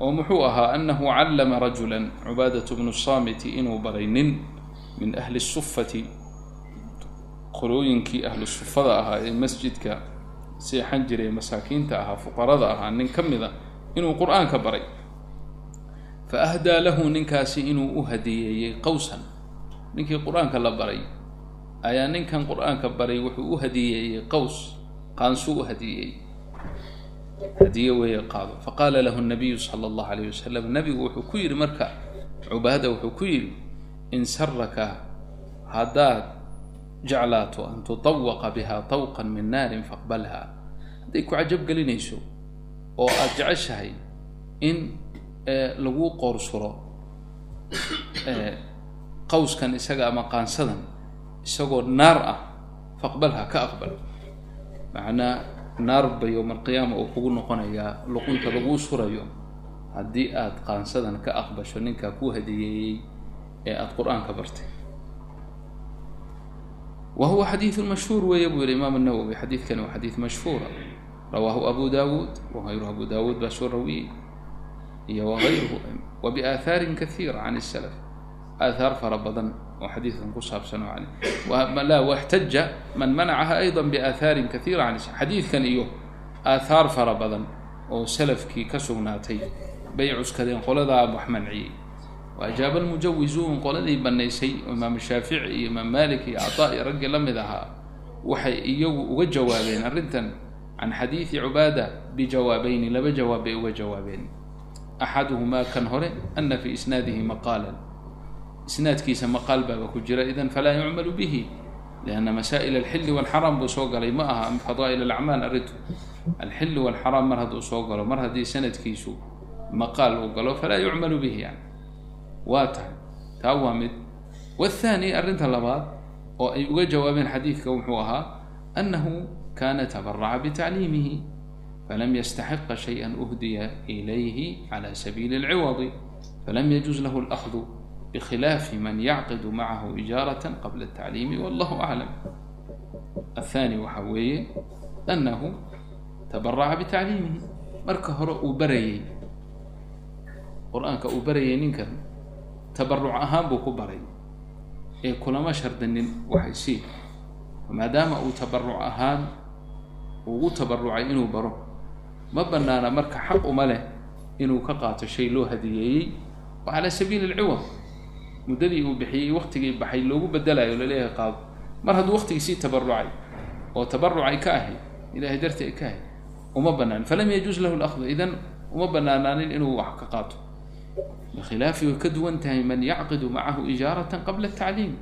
S1: oo muxuu ahaa annahu callama rajulan cubaadatu bnu saamiti inuu baray nin min ahli sufati qolooyinkii ahlu sufada ahaa ee masjidka seexan jiray masaakiinta ahaa fuqarada ahaa nin ka mida inuu qur'aanka baray. Fa ahdaa lahu ninkaasi inuu u hadiyeeyey qowsan ninkii qur'aanka la baray ayaa ninkan qur'aanka baray wuxuu u hadiyeeyey qows qaansuu u hadiyeeyey. Hadiye weeye qaado. Faqaala lahu nabiyu sala allahu alayh wasalam nabigu wuxuu ku yidhi marka cubaada wuxuu ku yidhi in saraka haddaad jeclaato an tutawaqa biha tawqan min naarin faqbalha. Hadday ku cajab gelinayso oo aada jeceshahay in laguu qoorsuro qawskan isaga ama qaansadan isagoo naar ah faqbalha ka aqbal. Macnaa naar ba yowma alqiyaama uu kugu noqonayaa luqunta laguu surayo. Haddii aada qaansadan ka aqbasho ninkaa kuu hadiyeeyey ee aada qur'aanka bartay wahuwa xadiiu mashhuur weeye buu yihi imaam nawwi xadiidkani waa xadiid mashhuura rawaahu abu dawuud wagayruhu abu dawuud baa soo rawiyey iyo wagayruhu wa biaahaarin kaiira can salaf aathaar fara badan oo xadiidkan ku saabsan oo an la waxtaja man manacaha ayda biaahaarin kaiira can xadiidkan iyo aathaar fara badan oo salafkii ka sugnaatay bay cuskadeen qoladaa wax manciyey waajaaba almujawizuun qoladii bannaysay oo imaam shaafici iyo imaam malik iyo cataa iyo raggii la mid ahaa waxay iyagu uga jawaabeen arrintan can xadiidi cubaada bijawaabayni laba jawaab bay uga jawaabeen axaduhumaa kan hore ana fii isnaadihi maqaalan isnaadkiisa maqaal baaba ku jira idan falaa yucmalu bihi lianna masaa'il alxilli walxaraam buu soo galay ma aha fadaa'il alacmaal arrintu alxilli walxaraam mar hadduu soo galo mar haddii sanadkiisu maqaal uu galo falaa yucmalu bihi yani waa tahay taa waa mid waathaani arrinta labaad oo ay uga jawaabeen xadiidka wuxuu ahaa annahu kaana tabaraca bitacliimihi falam yastaxiqa shayئa uhdiya ilayhi cala sabiili اlciwadi falam yajuz lahu اlأkhdu bkhilaafi man yacqidu macahu ijaaraة qabla الtacliimi wallahu aclam aلthani waxaa weeye annahu tabaraca bitacliimihi marka hore uu barayey qur-aanka uu barayay ninkan tabaruc ahaan buu ku baray ee kulama shardinin waxaysii maadaama uu tabaruc ahaan ugu tabarucay inuu baro ma banaana marka xaq uma leh inuu ka qaato shay loo hadiyeeyey. Oo calaa sabiili alciwad muddadii uu bixiyey waktigii baxay loogu bedelayo la leeyahay qaado mar hadduu waktigiisii tabarucay oo tabarucay ka ahayd ilahay darti ay ka ahayd uma banaan falam yajuuz lahu laqdu idan uma banaanaanin inuu wax ka qaato bikhilaafi way ka duwan tahay man yacqidu macahu ijaaratan qabla atacliim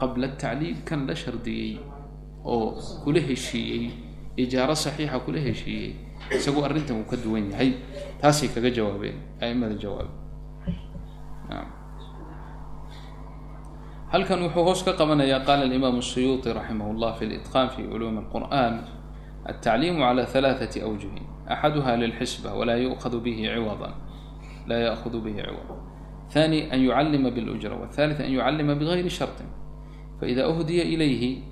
S1: qabla atacliim kan la shardiyey oo kula heshiiyey ijaaro saxiixa kula heshiiyey isagu arrintan uu ka duwan yahay taasay kaga jawaabeen aimada jawaabe naam halkan wuxuu hoos ka qabanayaa qaala alimaamu الsuyuuطi raximah اllah fi اlitqaan fi culuumi اlqur'an laa yaahudu bihi ciwad thani an yucallima bilujra wthaalit an yucallima bigayri sharطin faida uhdiya ilayhi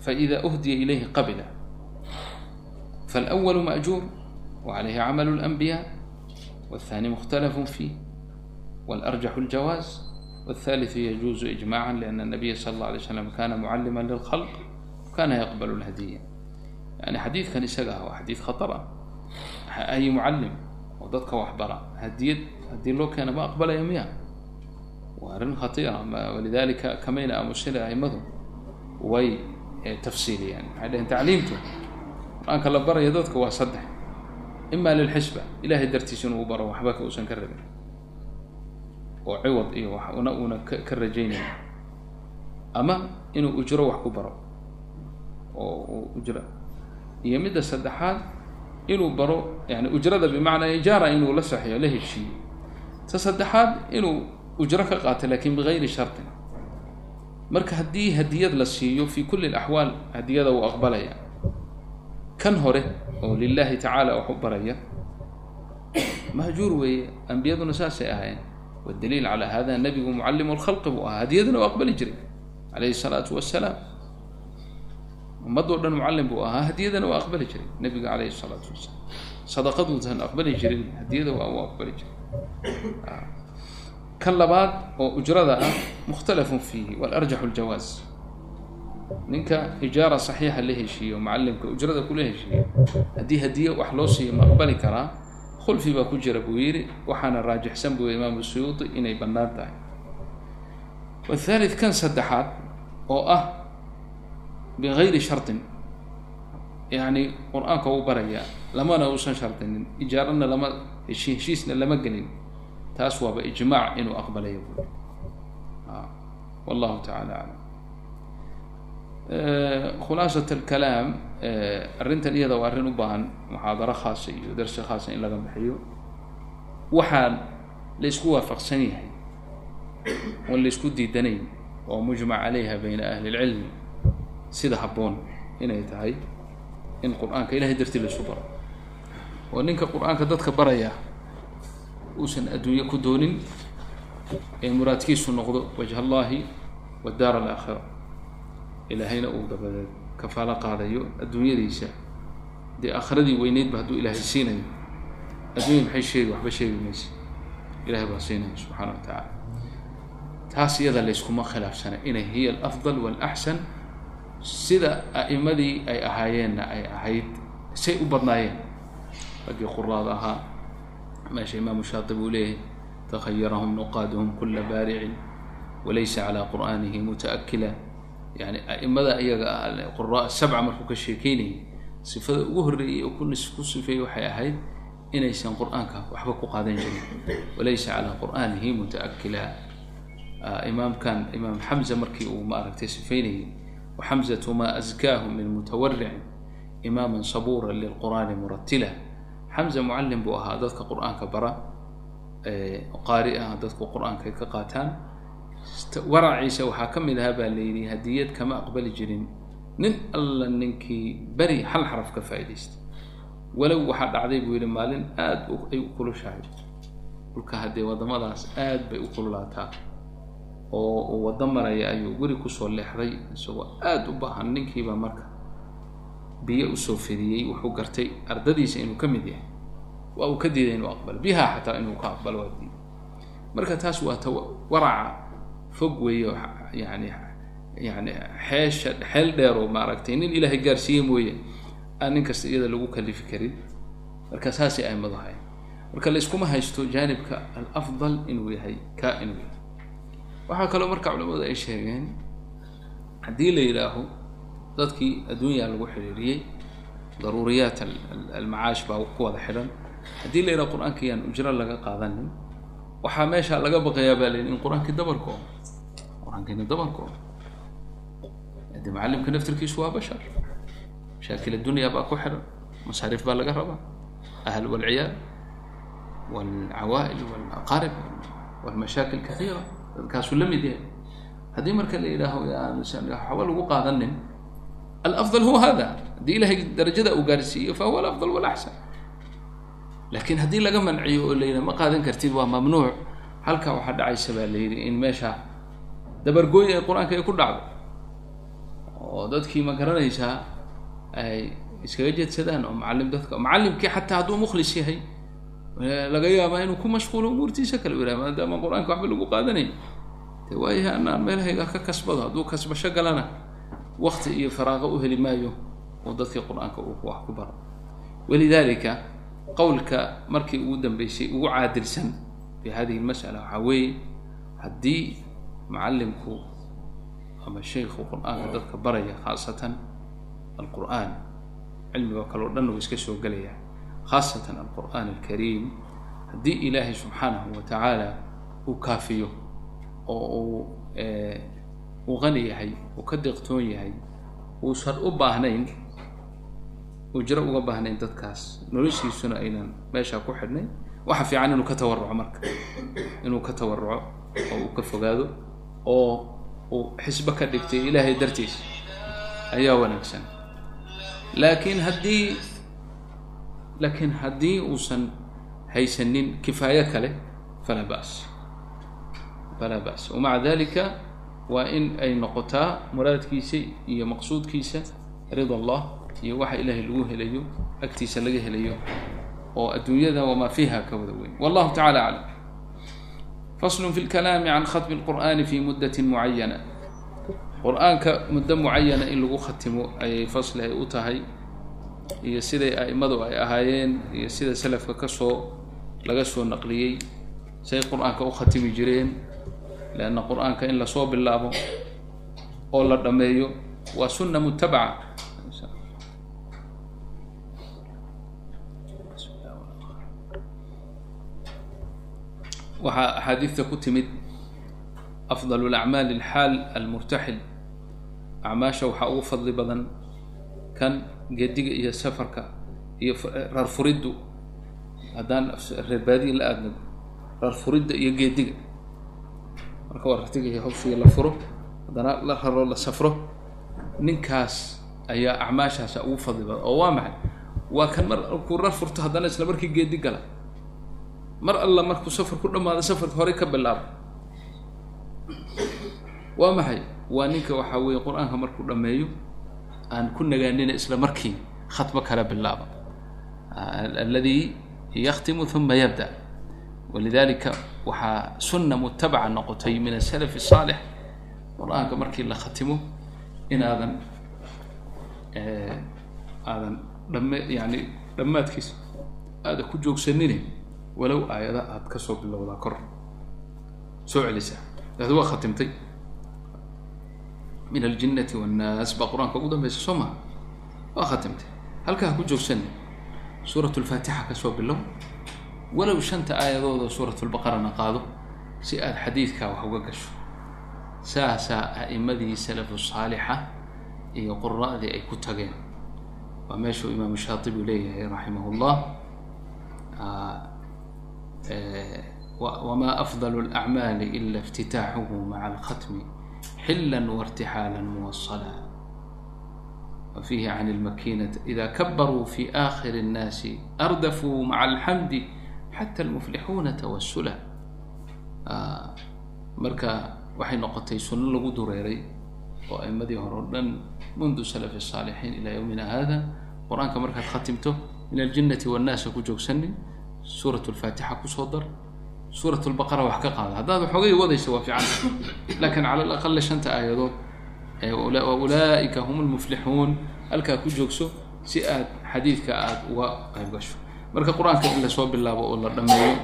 S1: faida uhdiya ilayhi qabila falawalu maajuur wacalayhi camalu اlanbiya wاthani mukhtalafun fiih wاlarjaxu اljawaaz wاthaliثu yajuuzu ijmaca lian اnabiya sala اllah alay slam kana mucallima lilkhalq kana yaqbal اlhadiya yani xadiidkan isaga ah waa xadiid khatar ah ay mucallim dadka waxbara. Hadiyad haddii loo keena ma aqbalaya miya? Waa arrin khaطiira walidalika kamayna amusila aimadu way eh, tafsiiliyeen waxay dhaheen tacliimtu? Qur'aanka la baraya dadka waa saddex. Ima lilxisba ilahay dartiisa inuu baro waxba ka uusan ka rabin. Oo ciwad iyo una una ka rajaynayn. Ama inuu ujro wax ku baro. Oo ujro iyo midda saddexaad inuu baro yani ujrada bimacnaa ijaara inuu la saxiyo la heshiiyo. Ta saddexaad inuu ujro ka qaato laakiin bigayri shartin. Marka haddii hadiyad la siiyo fi kuli alaxwaal hadiyada wuu aqbalaya. Kan hore oo lilahi tacaala wax u baraya mahjuur weeye ambiyaduna saasay ahaayeen. Wadaliil calaa hada nabigu mucallimu lkhalqi buu ahaa. Hadiyaduna u aqbali jiray calayhi salaatu wasalaam ummadoo dhan mucallim buu ahaa hadiyadana waa aqbali jiray nabiga calayhi salaatu wasalaam. Sadaqaduusan aqbali jirin hadiyada waa u aqbali jiray. Kan labaad oo ujrada ah mukhtalafun fiihi walarjaxu ljawaaz ninka ijaara saxiixa la heshiiyo mucallimka ujrada kula heshiiyo haddii hadiye wax loo siiyo ma aqbali karaa khulfi baa ku jira buu yidhi waxaana raajixsan buu imaamu suyuuti inay bannaan tahay. Wathaalith kan saddexaad oo ah bigayri shartin yani qur'aanka u barayaa lamana uusan shardinin ijaarana lama heshi heshiisna lama gelin taas waaba ijmaac inuu aqbalayo wallahu tacaala aclam khulaasat alkalaam arrintan iyada waa arrin u baahan muxaadaro khaasa iyo darsi khaasa in laga bixiyo waxaa la isku waafaqsan yahay oon la isku diidanayn oo mujmac calayha bayna ahli lcilmi sida habboon inay tahay in qur'aanka ilahay dartii la isu baro oo ninka qur'aanka dadka baraya uusan adduunye ku doonin ee muraadkiisu noqdo wajh allahi wadaar alaakhira. Ilaahayna uu dabadeed kafaalo qaadayo adduunyadiisa. Dee aakhiradii weyneydba hadduu ilaahay siinayo. Adduunya maxay sheegi waxba sheegi maysa. Ilahay baa siinaya subxaana wa tacaala taas iyada layskuma khilaafsana. Inay hiya alafdal walaxsan sida a'imadii ay ahaayeenna ay ahayd say u badnaayeen. Raggii quraad ahaa meesha imaamu shaatib uu leeyahay takhayarahum nuqaaduhum kula baaricin walaysa calaa qur'aanihi mutaakila yani a'imada iyaga qura sabca markuu ka sheekeynayay sifada ugu horreeyay oo ku sifeeyey waxay ahayd inaysan qur'aanka waxba ku qaadan jirin. Walaysa calaa qur'aanihi mutaakila imaamkan imaam xamza markii uu maaragtay sifeynayay وxمزة ma أزكاh min mتwrc إmاma صbورa lلqرآن muratila xمزة mعalim buu ahaa dadka qur'aanka bara qaari ah dadku qur'aanka ka qaataan waraciisa waxaa ka mid ahaa baa layidhi hadiyad kama aqbali jirin nin alla ninkii beri hal xaraf ka faa'idaystay walow waxaa dhacday buu yihi maalin aad ay u kulushahay dhulka haddee waddamadaas aad bay u kululaataa oo uu waddo maraya ayuu guri ku soo leexday isagoo aada u baahan. Ninkiibaa marka biyo u soo fidiyey wuxuu gartay ardadiisa inuu ka mid yahay. Waa uu ka diiday inuu aqbalo biyaha xataa inuu ka aqbalo waa diiday. Marka taas waa ta waraca fog weeyo yani yani xeesha xeel dheeroo maaragtay nin ilaahay gaarsiiye mooye aan nin kasta iyada lagu kalifi karin. Marka saasay aimadu hayan marka layskuma haysto jaanibka alafdal inuu yahay ka inuu yahay waxaa kaloo marka culamadu ay sheegeen haddii la yidhaaho dadkii adduunyaa lagu xidhiiriyey daruuriyaat almacaash baa ku wada xidhan haddii la yidhaho qur'aanka yaan ujro laga qaadanin waxaa meesha laga baqayaa baa layihi in qur'aankii dabarko qur'aankiina dabarko de macallimka naftirkiisu waa bashar mashaakil addunya baa ku xiran masaariif baa laga rabaa ahl walciyaal walcawaa'il walaqaarib walmashaakil kathiira dadkaasuu la mid yahay. Haddii marka la yidhaaho waxba lagu qaadanin. Alafdal huwa hada haddii ilahay darajada uu gaarsiiyo fa huwa alafdal walaxsan laakiin haddii laga manciyo oo la yidhaha ma qaadan kartid waa mamnuuc. Halkaa waxaa dhacaysa baa la yidhi in meesha dabargooy ee qur'aanka ay ku dhacdo. Oo dadkii ma garanaysaa ay iskaga jeedsadaan oo macallim dadka macallimkii xataa hadduu mukhlis yahay laga yaabaa inuu ku mashquulo umuurtiisa kale yidhaha maadaama qur'aanka waxba lagu qaadanay. De waayahay anaan meelahayga ka kasbado hadduu kasbasho galana wakti iyo faraaqo u heli maayo oo dadkii qur'aanka uu wax ku baro walidalika qowlka markii ugu dambeysay ugu caadilsan fi hadihi lmas'ala waxaa weeye haddii macallimku ama shaykhu qur'aanka dadka baraya khaasatan alqur'aan cilmigo kale o dhan uu iska soo gelaya khaasatan alqur'aan alkariim haddii ilaahay subxaanahu wa tacaala uu kaafiyo oo uu uu qani yahay uu ka deeqtoon yahay uusan u baahnayn ujro uga baahnayn dadkaas noloshiisuna aynan meeshaa ku xidhnayn waxa fiican inuu ka tawaruco marka inuu ka tawaruco oo uu ka fogaado oo uu xisbo ka dhigtay ilaahay dartiis ayaa wanaagsan laakiin haddii laakiin haddii uusan haysanin kifaayo kale falaa ba's. Falaa ba's. Wamaca dalika waa in ay noqotaa muraadkiisa iyo maqsuudkiisa rida allah iyo waxa ilaahay lagu helayo agtiisa laga helayo oo adduunyada wamaa fiiha ka wada weyn. Wallahu tacala aclam faslu fi lkalaami can khatmi lqur'ani fi mudati mucayana qur'aanka muddo mucayana in lagu khatimo ayay fasli ay u tahay iyo siday a'immadu ay ahaayeen iyo sida selafka ka soo laga soo naqliyey. Say qur'aanka u khatimi jireen leanna qur'aanka in la soo bilaabo oo la dhammeeyo waa sunna mutabaca waxaa axaadiidta ku timid afdal lacmaali alxaal almurtaxil. Acmaasha waxaa ugu fadli badan kan gediga iyo safarka iyo rarfuriddu haddaan reerbaadiga la aadno rarfuridda iyo geediga marka waa rartiga iyo hawshiga la furo haddana la raro la safro ninkaas ayaa acmaashaasa ugu fadli badan oo waa maxay? Waa kan mar kuu rar furto haddana isla markii geedi gala. Mar alla markuu safar ku dhamaado safarka horey ka bilaabo. Waa maxay? Waa ninka waxaa weeye qur'aanka markuu dhammeeyo aan ku nagaanina isla markii khatmo kala bilaaba. Aladi yaktimu uma yabda. Walidalika waxaa sunna mutabaca noqotay min asalaf الsaalix qur'aanka markii la khatimo inaadan aadan dhame yani dhammaadkiisa aada ku joogsanine walow aayada aada ka soo bilowdaa kor. Soo celisaa waa khatimtay min aljinnati wannaas baa qur'aanka ugu dambaysa soo maha waa khatimtay halkaa ku joogsani suurat lfaatixa ka soo bilow walow shanta aayadooda suurat lbaqarana qaado si aada xadiidkaa wax uga gasho saasaa a'imadii salafu saalixa iyo qura'dii ay ku tageen waa meeshuu imaamu shaatibi leeyahay raximah llah wma afdal اlacmaali ila اftitaaxuhu maca alkhatmi xila wartixaala muwasala wafiihi can اlmakinati ida kabaruu fi akhir الnaasi ardafuu maca alxamdi xata almuflixuuna tawasula marka waxay noqotay sunno lagu dureeray oo aimadii hore o dhan mundu salafi الsaalixiin ilaa ywmina hada qur-aanka markaad khatimto min aljinnati wاnnaasa ku joogsanin suurat lfaatixa kusoo dar suurat lbaqara wax ka qaada. Haddaad waxoogay wadaysa waa fiican. Lakin cala alaqali shanta aayadood ulaa'ika hum lmuflixuun halkaa ku joogso si aad xadiidka aada uga qayb gasho. Marka qur'aanka in la soo bilaabo oo la dhammeeyo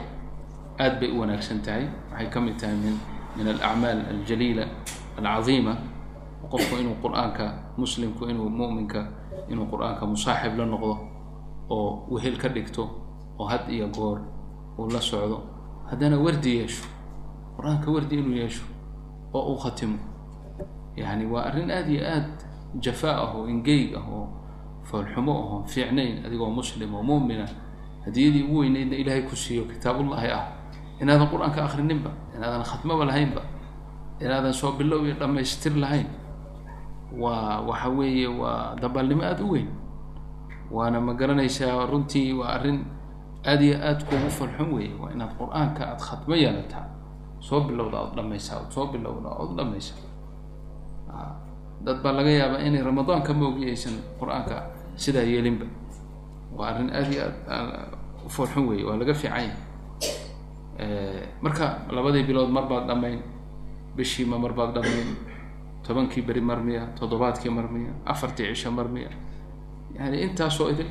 S1: aad bay u wanaagsan tahay. Waxay ka mid tahay min min alacmaal aljaliila alcadiima qofku inuu qur'aanka muslimku inuu mu'minka inuu qur'aanka musaaxib la noqdo oo wehel ka dhigto oo had iyo goor uu la socdo haddana wardi yeesho qur'aanka wardi inuu yeesho oo uu khatimo. Yani waa arrin aada iyo aad jafaa ah oo ingeyg ah oo foolxumo ahoo fiicnayn adigoo muslim oo mu'mina. Hadiyadii ugu weyneydna ilaahay ku siiyo kitaabullaahi ah. Inaadan qur'aanka akrininba inaadan khatmoba lahaynba inaadan soo bilow iyo dhammaystir lahayn waa waxa weeye waa dabaalnimo aada u weyn. Waana ma garanaysaa runtii waa arrin aada iyo aada kuugu farxon weeye. Waa inaad qur'aanka aada khatmo yeelataa. Soo bilowda ood dhamaysaa ood soo bilowda ood dhamaysaa. Dad baa laga yaabaa inay ramadaanka moogi aysan qur'aanka sidaa yeelinba. Waa arrin aada iyo aad u farxon weeye waa laga fiican yahay. Marka labadii bilood mar baad dhamayn bishiima mar baad dhamayn tobankii beri mar miya toddobaadkii mar miya afartii cisho mar miya. Yani intaasoo idin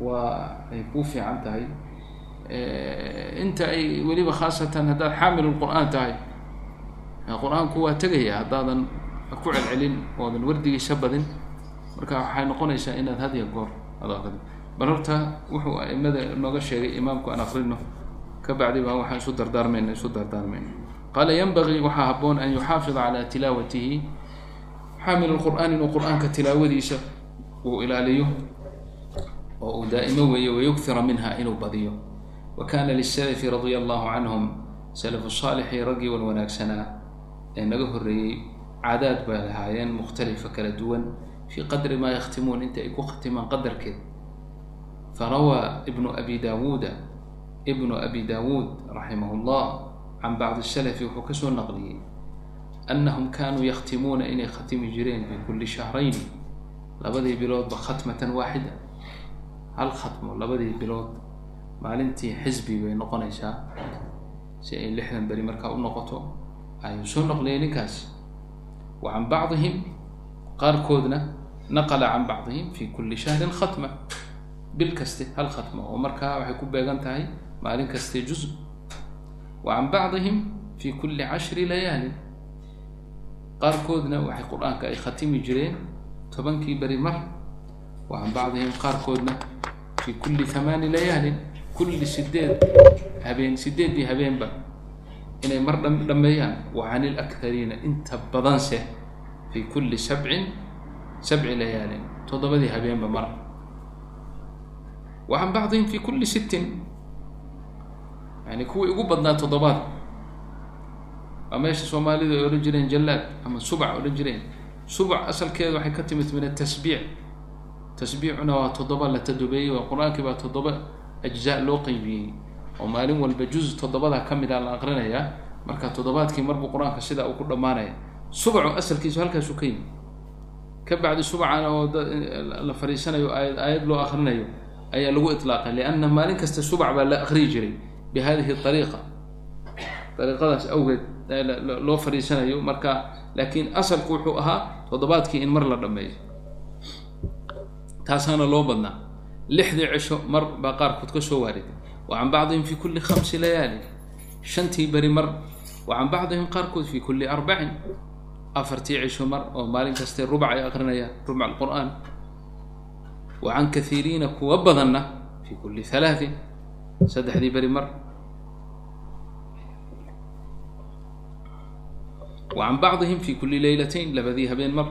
S1: waa ay kuu fiican tahay inta ay weliba khaasatan haddaad xaamilulqur'aan tahay qur'aanku waa tegaya haddaadan ku celcelin oodan wardigiisa badin marka waxay noqonaysaa inaad hadiya goor ad bal horta wuxuu aimada nooga sheegay imaamku aan akrino ka bacdi baa waxaan isu dardaarmayna isu dardaarmayna qaala yanbagii waxaa haboon an yuxaafida calaa tilaawatihi xaamil lqur'aan inuu qur'aanka tilaawadiisa uu ilaaliyo oo uu daa'imo weeyo wayugfira minha inuu badiyo. Wa kana lisalafi radia allahu canhum salafu saalixii raggii wan wanaagsanaa ee naga horreeyey caadaad bay lahaayeen mukhtalifa kala duwan fii qadri maa yakhtimuun inta ay ku khatimaan qadarkeed. Farawaa ibnu abi daawuuda ibnu abi daawuud raximah llah can bacdi salafi wuxuu ka soo naqliyey annahum kaanuu yakhtimuuna inay khatimi jireen kulli shahrayni labadii biloodba khatmatan waaxida hal khatmo labadii bilood maalintii xisbi bay noqonaysaa. Si ay lixdan beri markaa u noqoto ayuu soo noqliyay ninkaas. Wa can bacdihim qaarkoodna naqala can bacdihim fi kulli shahrin khatma. Bil kaste hal khatmo oo markaa waxay ku beegan tahay maalin kaste juz. Wa can bacdihim fi kulli cashri layaalin. Qaarkoodna waxay qur'aanka ay khatimi jireen tobankii beri mar. Wa can bacdihim qaarkoodna fi kulli hamaani layaalin kulli sideed habeen sideeddii habeenba inay mar dha dhameeyaan. Wa can inta badanse fi kulli sabcin sabci layaalin toddobadii habeenba mar. Wa can bacdihim fi kulli sittin yani kuwii ugu badnaa toddobaad. Waa meesha soomaalidu ay odhan jireen jallaad ama subac odhan jireen. Subac asalkeeda waxay ka timid min atasbiic tasbiicuna waa toddoba la tadobeeyey waa qur'aankii baa toddoba ajzaa loo qeybiyey oo maalin walba juz toddobada ka mid a la aqrinayaa marka toddobaadkii marbuu qur'aanka sidaa uu ku dhammaanaya subacu asalkiisu halkaasu ka yimi ka bacdi subcana oo la fariisanayo aayad aayad loo akrinayo ayaa lagu itlaaqay lianna maalin kasta subac baa la akriyi jiray bi hadihi ariiqa ariiqadaas awgeed loo fariisanayo marka laakiin asalku wuxuu ahaa toddobaadkii in mar la dhameeyo taasaana loo badnaa. lixdii cisho mar baa qaarkood ka soo waariday. wa can bacdihim fi kulli khamsi layaali shantii beri mar. wa can bacdihim qaarkood fi kulli arbacin. afartii cisho mar oo maalin kaste rubac ay akrinayaan rubc alqur'aan. wa can kahiiriina kuwa badanna fi kulli halaatin saddexdii beri mar. wa can bacdihim fi kulli leylatayn labadii habeen mar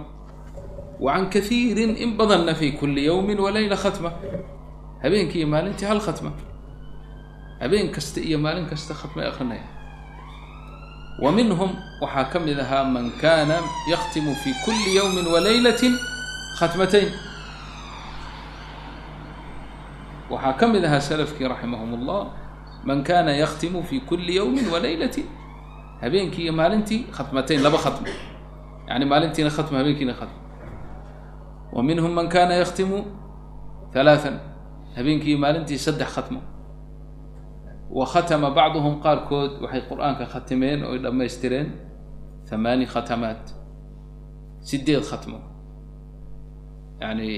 S1: wa can kahiirin in badanna fi kulli yowmin wa leyla khatma habeenkii iyo maalintii hal khatma habeen kasta iyo maalin kasta khatmay akrinaya wa minhum waxaa ka mid ahaa man kana yakhtimu fi kulli yowmin wa leylatin khatmatayn waxaa ka mid ahaa salafkii raximahum اllah man kana yakhtimu fi kulli yowmin wa leylatin habeenkii iyo maalintii khatmatayn laba khatmo yani maalintiina khatmo habeenkiina khatmo wa minhum man kana yakhtimu halaathan habeenkii maalintii saddex khatmo wa khatama bacduhum qaarkood waxay qur'aanka khatimeen oy dhammaystireen hamaani khatamaat sideed khatmo yani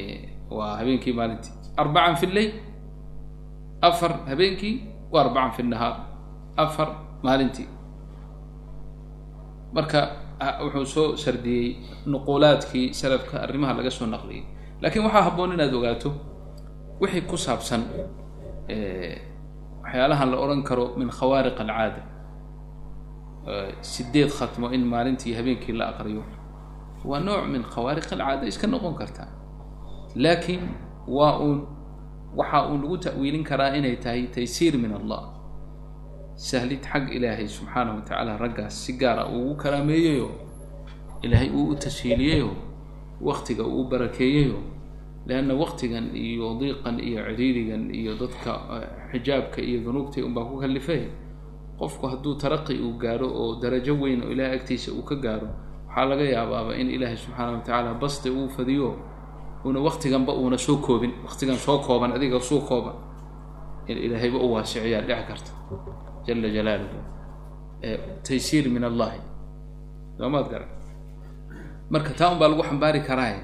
S1: waa habeenkii maalintii arbacan fi lleyl afar habeenkii wa arbacan fi nahaar afar maalintii marka wuxuu soo sardiyey nuquulaadkii salafka arrimaha laga soo naqliyay laakiin waxaa habboon inaad ogaato wixii ku saabsan waxyaalahan la odhan karo min khawaariq alcaada. Sideed khatmo in maalintii habeenkii la aqriyo. Waa nooc min khawaariq alcaada iska noqon karta. Laakiin waa uun waxa uun lagu ta'wiilin karaa inay tahay taysiir min allah sahlid xag ilaahay subxaanahu wa tacaala raggaas si gaara ugu karaameeyeyoo ilaahay uu u tashiiliyeyoo waktiga uu u barakeeyeyoo leanna waktigan iyo diiqan iyo ciriirigan iyo dadka xijaabka iyo dunuubtii unbaa ku kalifay qofku hadduu taraqi uu gaaro oo darajo weyn oo ilahay agtiisa uu ka gaaro waxaa laga yaabaaba in ilaahay subxaana wa tacaala basti uu fadiyo una waktiganba uuna soo koobin waktigan soo kooban adiga soo kooban in ilaahayba u waasiciyaa dhici karta jala jalaaluhu taysiir min allahi soomaad gara marka taa un baa lagu xambaari karaaye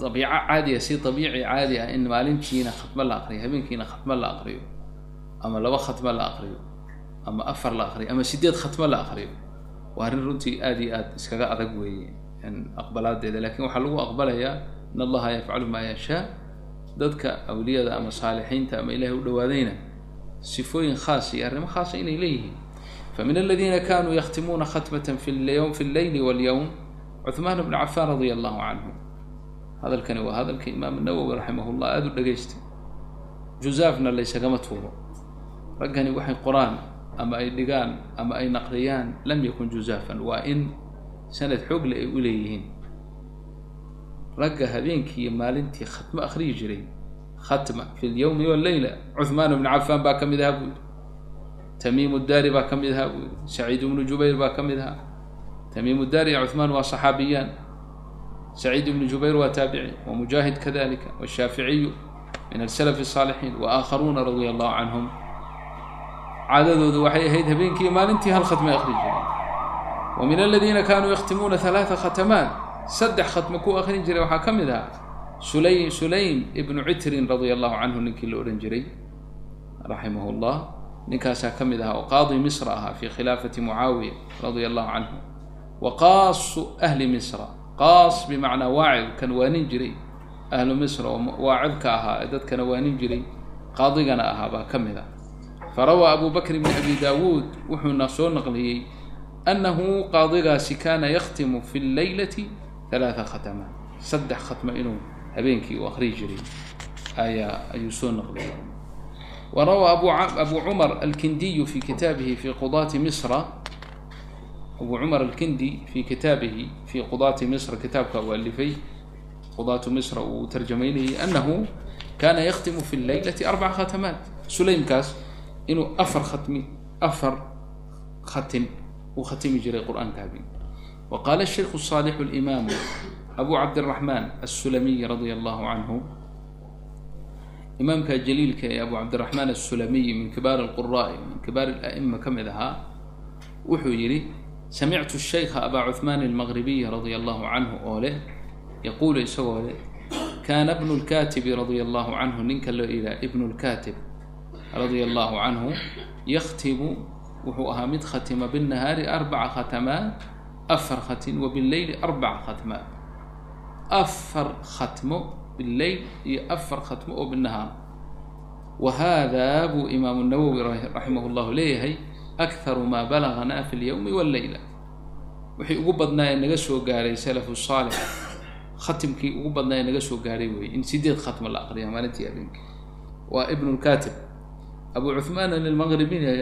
S1: dabiico caadiya si dabiici caadi ah in maalintiina khatmo la aqriyo habeenkiina khatmo la aqriyo ama laba khatmo la aqriyo ama afar la aqriyo ama sideed khatmo la aqriyo waa arrin runtii aada iyo aada iskaga adag weeye aqbalaadeeda laakiin waxaa lagu aqbalayaa in allaha yafcalu maa yashaa dadka awliyada ama saalixiinta ama ilahay u dhawaadayna sifooyin khaas iyo arrimo khaasa inay leeyihiin famin aladiina kanuu yakhtimuuna khatmata fi lyowm fi lleyli walyowm cuثmaan bn cafaan radia allahu canhu hadalkani waa hadalka imaam nawowi raximah llah aada u dhegaystay juzaafna laysagama tuuro raggani waxay qoraan ama ay dhigaan ama ay naqliyaan lam yakun juzaafan waa in sanad xoogle ay u leeyihiin ragga habeenkii iyo maalintii khatmo akhriyi jiray khatma fi lyawmi walleyla cuhmaan bnu cafaan baa ka mid ahaa buu yidhi. Tamiim daari baa ka mid ahaa buu yidhi. Saciid ibnu jubayr baa ka mid ahaa. Tamiim daari iyo cuhmaan waa saxaabiyaan. Saciid ibnu jubayr waa taabici wa mujaahid kadalika washaaficiyu min asalaf الsaalixiin waakharuuna radia allahu canhum. Caadadoodu waxay ahayd habeenkii maalintii hal khatmay akri jireen wa min aladiina kaanuu yakhtimuuna halaaa khatamaat saddex khatmo ku akrin jiray waxaa ka mid ahaa sulay sulaym ibnu citrin radia allahu canhu ninkii la odhan jiray raximah llah ninkaasaa ka mid ahaa oo qaadi misra ahaa fi khilaafati mucaawiya radia allahu canhu wa qaasu ahli misra qaas bimacnaa waacid kan waanin jiray ahlu misra oo waacidka ahaa ee dadkana waanin jiray qaadigana ahaa baa ka mid ah farawaa abu bakr bn abi daawuud wuxuuna soo naqliyey annahu qaadigaasi kaana yakhtimu fi lleylati halaaa khatamaat saddex khatmo inuu habeenkii u akhriyi jiray ayaa ayuu soo naqliyey wa rawaa abu cumar alkindiyu fi kitaabihi fi qudaati misra. Abu cumar alkindi fi kitaabihi fi qudaati misra kitaabka u alifay. Qudaatu misra uu tarjamaynayay annahu kaana yakhtimu fi lleylati arbaca khatamaat sulaymkaas inuu afar khatmi afar khatim uu khatimi jiray qur'aanka wa qaala shaykhu saalixu alimaamu abu cabdiraxmaan assulamiy radia allahu canhu imaamka jaliilka ee abu cabdiraxmaan assulamiy min kibaar alquraa'i min kibaar ala'ima ka mid ahaa wuxuu yidhi samictu shaykha abaa cuhmaan almaqribiy radia allahu canhu oo leh yaquulu isagoo leh kaana bnu lkaatibi radia allahu canhu ninka loo ihaa ibnu lkaatib radia allahu canhu yakhtimu wuxuu ahaa mid khatima binnahaari arbaca khatamaat afar khatin wa billeyli arbaca khatmaat afar khatmo billeyl iyo afar khatmo oo binnahaar wa haadaa buu imaamu nawowi raximah llahu leeyahay akharu maa balaganaa fi lyowmi walleyla wixii ugu badnaa ee naga soo gaaray salafu saalix khatimkii ugu badnaa ee naga soo gaaray weeye in sideed khatmo la aqriya maalintii habeenkii waa ibnu lkaatib abu cuhmaan almaqribina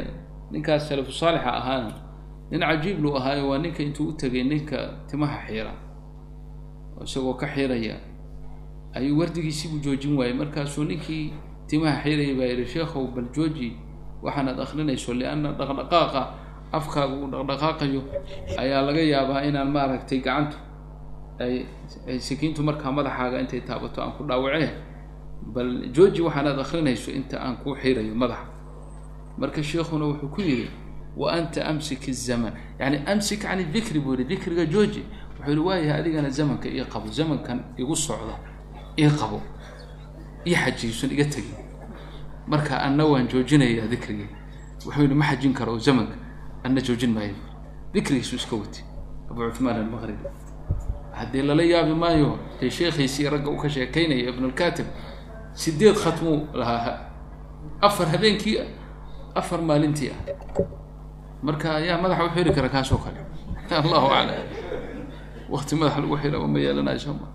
S1: ninkaas salafu saalixa ahaana nin cajiib luu ahaayo waa ninka intuu u tegay ninka timaha xiira isagoo ka xiiraya ayuu wardigiisibuu joojin waayey. Markaasuu ninkii timaha xiiraya baa yihi sheekhow bal jooji waxaanaad akrinayso lianna dhaqdhaqaaqa afkaaga uu dhaqdhaqaaqayo ayaa laga yaabaa inaan maaragtay gacantu ay sakiintu markaa madaxaaga intay taabato aan ku dhaawacee bal jooji waxaanaad akrinayso inta aan kuu xiirayo madaxa. Marka sheikuna wuxuu ku yidhi wa anta amsik الzaman yani amsik can dikri buu yihi dikriga jooji wuxuu yihi waayahay adigana zamanka ii qabo zamankan igu socda ii qabo ii xajiisun iga tegi marka anna waan joojinayaa dikrigii. Wuxuu yihi ma xajin karo zamanka anna joojin maayo. Dikrigiisu iska wati abu cuثmaan almaqribi haddii lala yaabi maayo dee sheekhiisii ragga u ka sheekaynaya ibn اlkatib sideed khatmuu lahaa afar habeenkii afar maalintii ah. Marka ayaa madaxa u xiri kara kaasoo kale. Allahu aclam wakti madaxa lagu xira ma yeelanayo sooma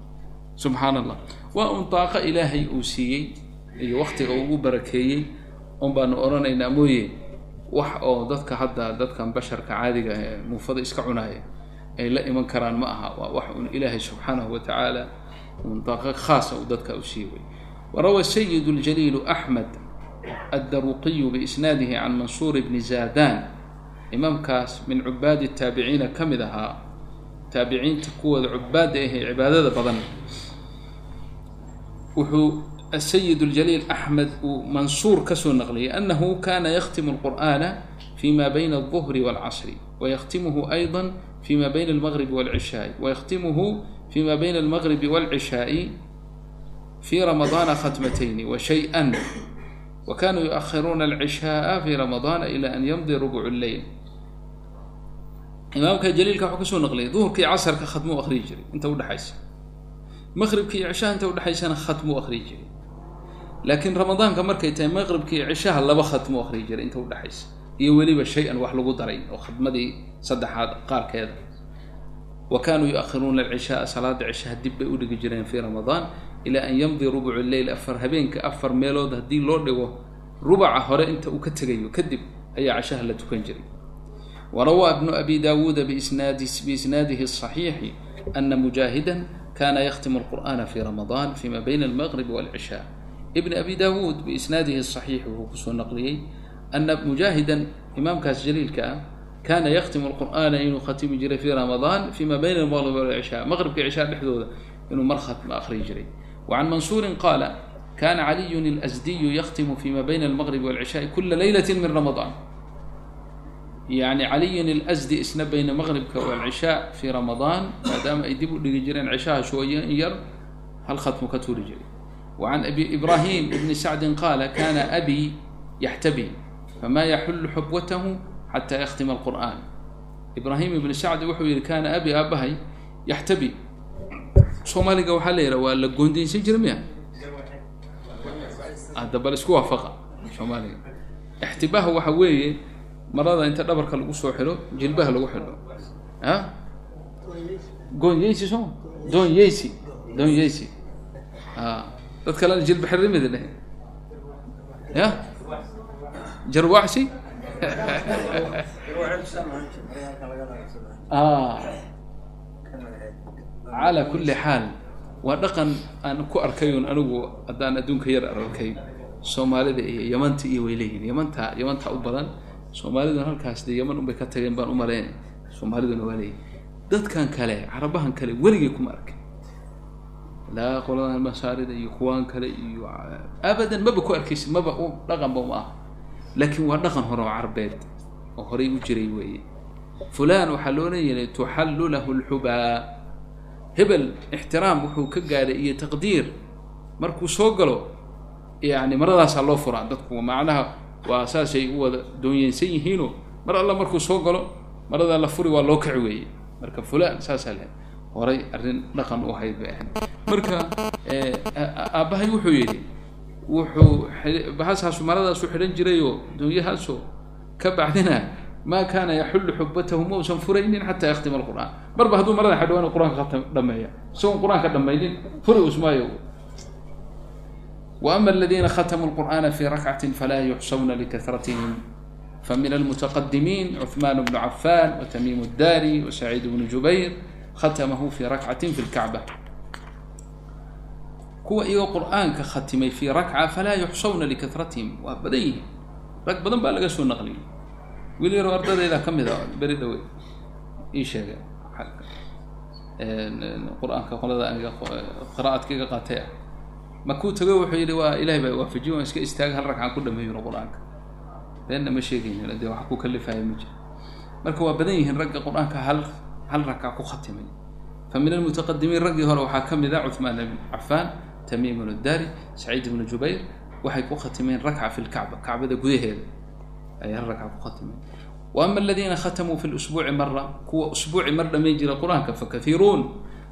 S1: subxaan allah waa un daaqo ilaahay uu siiyey iyo waktiga ugu barakeeyey. Un baanu odhanaynaa mooye wax oo dadka hadda dadkan basharka caadiga ee muufada iska cunaaya ay la iman karaan ma aha. Waa wax un ilaahay subxaanahu wa un daqiiq khaasa uu dadka u siibay warawa sayid اljaliil axmed addaruqiyu biisnaadihi can mansuur bni zaadan. Imaamkaas min cubaadi taabiciina ka mid ahaa taabiciinta kuwooda cubaada ahee cibaadada badan. Wuxuu asayid اljaliil axmed uu mansuur ka soo naqliyay anahu kana yakhtimu اlqur'ana fi ma bayna الظuhri wاlcasri wayktimuhu ayضa fi ma bayna اlmaqribi wاlcishaaءi wayktimuhu fi ma bayna اlmaqribi wاlcishaaءi fi ramadaana khatmatayni wa shay-an wa kanuu yuahiruuna اlcishaaءa fi ramadaana ila an yamdi rubc اleyl imaamka jaliilka wuxuu ka soo naqliyay duhurkii casarka khatmuu akriyi jiray inta udhexaysa maqribki iyo cishaha inta udhexaysana khatmuu akriyi jiray. Laakiin ramadaanka markay tahay maqribki iyo cishaha laba khatmuu akriyi jiray inta udhexaysa iyo weliba shay-an wax lagu daray oo khadmadii saddexaad qaarkeeda wa kanuu yu-ahiruuna alcishaaa salaada cishaha dib bay udhigi jireen fii ramadaan ilaa an yamdi rubucu leyl afar habeenka afar meelood haddii loo dhigo rubaca hore inta uu ka tegayo kadib ayaa cishaha la tukan jiray warawaa ibnu abi daawuuda biisnaadi biisnaadihi asaxiixi ana mujaahidan kana yakhtimu alqur'ana fi ramadaan fima bayna almaqribi walcishaa ibn abi daawuud biisnaadihi asaxiixi wuxuu ku soo naqliyey ana mujaahidan imaamkaas jaliilka ah kana yakhtimu alqur'aana inuu khatimi jiray fi ramadaan fima bayna almaqribi walcishaa maqribka cishaa dhexdooda inuu mar khatma akhriyi jiray wacan mansuurin qaala kana caliyun اlasdiyu yakhtimu fima bayna almaqribi walcishaai kula leylati min ramadaan yani caliyin اlasdi isna bayna maqribka walcishaa fi ramadaan maadaama ay dib u dhigi jireen cishaha shooye in yar hal khatmu ka tuuri jiray wacan abi ibrahim ibni sacdin qaala kana abi yaxtabi fama yaxulu xubwatahu xata yakhtima alqur'an ibraahim ibni sacdi wuxuu yihi kana abi aabahay yaxtabi soomaaliga waxaa la yidhaha waa la goondeysan jira miya hadda bal isku waafaqa soomaaliga ixtibaaha waxa weeye marada inta dhabarka lagu soo xidho jilbaha lagu xidho. A goonyeysi soo? Doonyeysi doonyeysi a dad kalena jilba xirrimida dheh ya jarwaxsi calaa kulli xaal. Waa dhaqan aan ku arkayun anigu haddaan adduunka yar arkay soomaalida iyo yamanta iyo way leeyihiin yamanta yamanta u badan soomaaliduna halkaas dee yaman unbay ka tageen baan u malayn soomaaliduna waa leeyihiin dadkan kale carabahan kale weligay kuma arkin. Laa qoladan masaarida iyo kuwaan kale iyo abadan maba ku arkaysa maba u dhaqanba uma ah laakiin waa dhaqan hore oo carbeed oo horay u jiray weeye. Fulan waxaa loo leeyahay tuxallu lahu lxubaa. Hebel ixtiraam wuxuu ka gaadhay iyo taqdiir. Markuu soo galo yani maradaasaa loo furaa dadku macnaha waa saasay u wada doonyeynsan yihiino mar alla markuu soo galo maradaa la furi waa loo kaci weeye marka fulan saasaa le horay arrin dhaqan u ahayd bay ahayd. Marka aabbahay wuxuu yidhi wuxuu bahasaasu maradaasu xidhan jirayoo doonyahaaso ka bacdina ma kana yaxullu xubatahu mausan furaynin xata yakhtima alqur'aan. Marba hadduu marada inu qur'aanka ka dhameeya isagoon qur'aanka dhamaynin furi usmaayo ama aladiina khatamuu lqur'ana fi rakcatin falaa yuxsawna likahratihim famin almutaqadimiin cuثmaan bnu cafan watamiim اdari wasaciid bnu jubayr khatamahu fi rakcatin fi lkacba kuwa iyagoo qur'aanka khatimay fi rakca falaa yuxsawna likahratihim waa badan yihiin rag badan baa laga soo naqliyay wiil yaroo ardadayda ka mid a beri dhawe ii sheegay qur'aanka qolada aniga qira'aadka iga qaatay ah makuu tago wuxuu yidhi waa ilahay baa waafajiy waan iska istaaga hal ragcaan ku dhameeyuna qur'aanka. Beenna ma sheegaynin dee wax ku kalifaya ma jiro marka waa badan yihiin ragga qur'aanka hal hal ragca ku khatimay. Fa min almutaqadimiin raggii hore waxaa ka mid a cuثmaan ibn cafaan tamiim bnu dari saciid ibnu jubayr waxay ku khatimeen rakca fi lkacba kacbada gudaheeda. Ay hal ragca ku khatimeen. Wa ama aladiina khatamuu fi lusbuuci mara kuwa usbuuci mar dhamayn jira qur'aanka fakaiiruun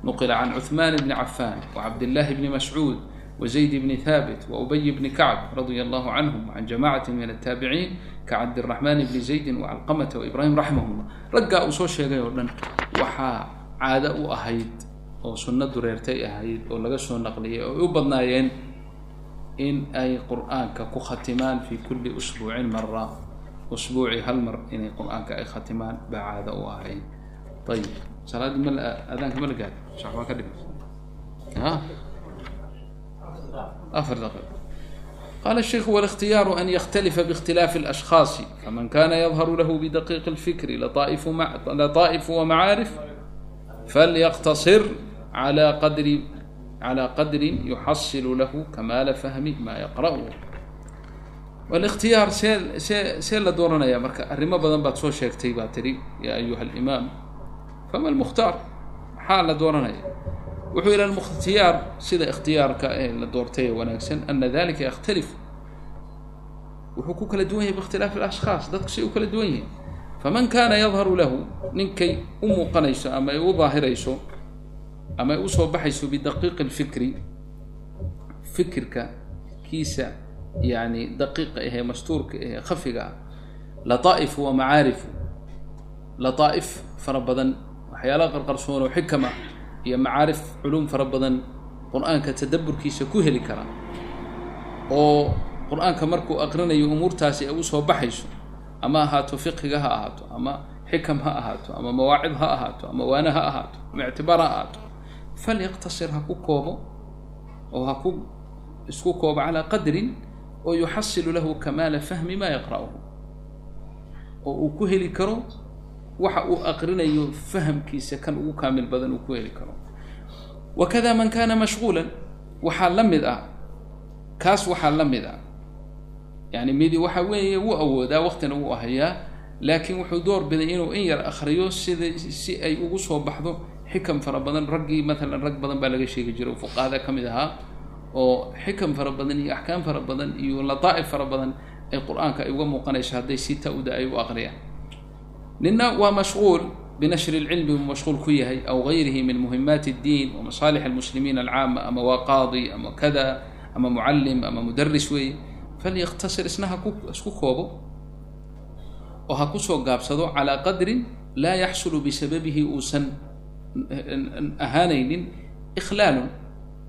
S1: nuqila can cuثmaan bni cafaan wacabdillahi bni mascuud وزيد بن ثابت وأبي بن كعب رضي الله عنهم وعن جماعة من التابعين كعبد الرحمن بن زيد وعلقمة وإبراهيم رحمه الله رجع أصول شيء يقولن وحا عادة أهيد أو سنة دريرتي أهيد أو لقى نقلية أو يبضنايين إن أي قرآن كختمان في كل أسبوع مرة usbuuci hal mar inay qur-aanka ay khatimaan baa caado u ahayd ayib salaaddii ma adaanka ma la gaad shacbaan ka dhig afar daqiiq قال الشيخ والاختيار أن يختلف باختلاف الأشخاص فمن كان يظهر له بدقيق الفكر لطائف, مع... لطائف ومعارف فليقتصر على قدر على قدر يحصل له كمال فهم ما يقرأه والاختيار سيل سيل سيل دورنا يا مركا الرما بدن بات سو شيكتي باتري يا أيها الإمام فما المختار حال دورنا يا wuxuu ila mukhtiyaar sida ikhtiyaarka ee la doortay wanaagsan ana dalika yakhtalif. Wuxuu ku kala duwan yahay biikhtilaafi alashkhaas dadku say u kala duwan yihiin faman kaana yadharu lahu ninkay u muuqanayso ama ay u daahirayso ama ay u soo baxayso bidaqiiqi lfikri fikirka kiisa yani daqiiqa ahee mastuurka ahee khafiga ah lataa'ifu wa macaarifu. Lataaif fara badan waxyaalaha qarqarsoon oo xikama iyo macaarif culuum fara badan qur'aanka tadaburkiisa ku heli kara oo qur'aanka markuu aqrinayo umuurtaasi ay u soo baxayso ama ahaato fiqiga ha ahaato ama xikam ha ahaato ama mawaacid ha ahaato ama waane ha ahaato ama ictibaar ha ahaato falyaqtasir ha ku koobo oo ha ku isku koobo calaa qadrin oo yuxasilu lahu kamaala fahmi maa yaqra'uhu oo uu ku heli karo waxa uu aqrinayo fahamkiisa kan ugu kaamil badan uu ku heli karo. Wakada man kana mashquulan waxaa la mid ah kaas waxaa la mid ah. Yani midi waxa weeye wuu awoodaa waqtina wuu ahayaa laakiin wuxuu door biday inuu in yar akriyo sida si ay ugu soo baxdo xikam fara badan. Raggii maalan rag badan baa laga sheegi jiray fuqahada ka mid ahaa oo xikam fara badan iyo axkaam fara badan iyo lataa'if fara badan ay qur'aanka ay uga muuqanayso hadday si ta-uda ay u aqriyaan nina waa mashquul binashri اlcilmi buu mashquul ku yahay aw gayrihi min muhimaati اddiin wamasaalix almuslimiin alcaama ama waa qaadi ama kada ama mucallim ama mudaris weeye. Falyaktasir isna haku isku koobo oo ha ku soo gaabsado calaa qadrin laa yaxsulu bisababihi uusan ahaanaynin ikhlaalun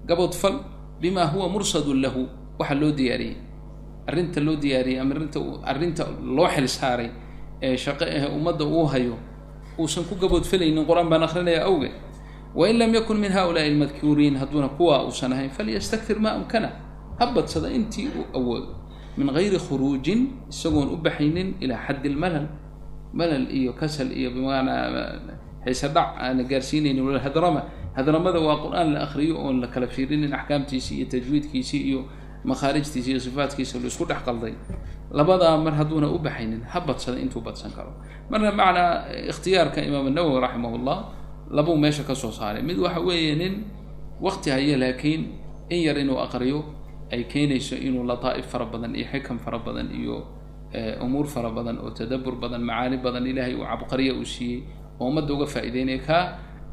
S1: gaboodfal bima huwa mursadun lahu. Waxa loo diyaariyey. Arrinta loo diyaariyey ama arrinta arrinta loo xil saaray ee shaqo ahe ummadda uu hayo uusan ku gaboodfalaynin qur'aan baan akrinaya awgeed wain lam yakun min haulaai almadkuuriin hadduuna kuwa uusan ahayn falyastakfir maa amkana. Ha badsada intii uu awoodo min gayri khuruujin isagoon u baxaynin ilaa xaddi lmalal malal iyo kasal iyo bimaanaa xiise aana gaarsiinaynin wala hadrama. Hadramada waa qur'aan la akriyo oon la kala fiirinin axkaamtiisii iyo tajwiidkiisii iyo makhaarijtiisi iyo sifaatkiisa la isku dhex qalday labadaa mar hadduuna u baxaynin ha badsada intuu badsan karo. Marka macnaa ikhtiyaarka imaam nawowi raximah llah labuu meesha ka soo saaray. Mid waxa weeye nin waqti haya laakiin in yar inuu aqriyo ay keenayso inuu lataa'if fara badan iyo xikam fara badan iyo umuur fara badan oo tadabur badan macaani badan ilaahay uu cabqariya uu siiyey oo ummadda uga faa'ideynaya kaa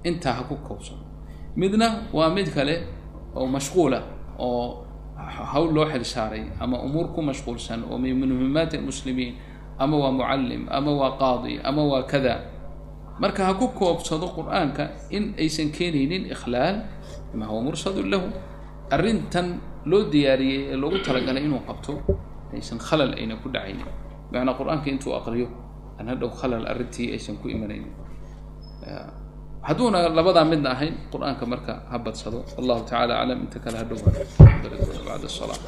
S1: intaa ha ku koobsano midna waa mid kale oo mashquula oo hawl loo xil saaray ama umuur ku mashquulsan oo min muhimaati almuslimiin ama waa mucallim ama waa qaadi ama waa kada marka ha ku koobsado qur'aanka in aysan keenaynin ikhlaal ma huwa mursadun lahu. Arrintan loo diyaariyey ee loogu talagalay inuu qabto aysan khalal ayna ku dhacaynin. Macnaa qur'aanka intuu aqriyo aan hadhow khalal arrintii aysan ku imanaynin hadduuna labadaa midna ahayn qur'aanka marka ha badsado. Wallahu tacala aclam inta kale hadhow bacda salaa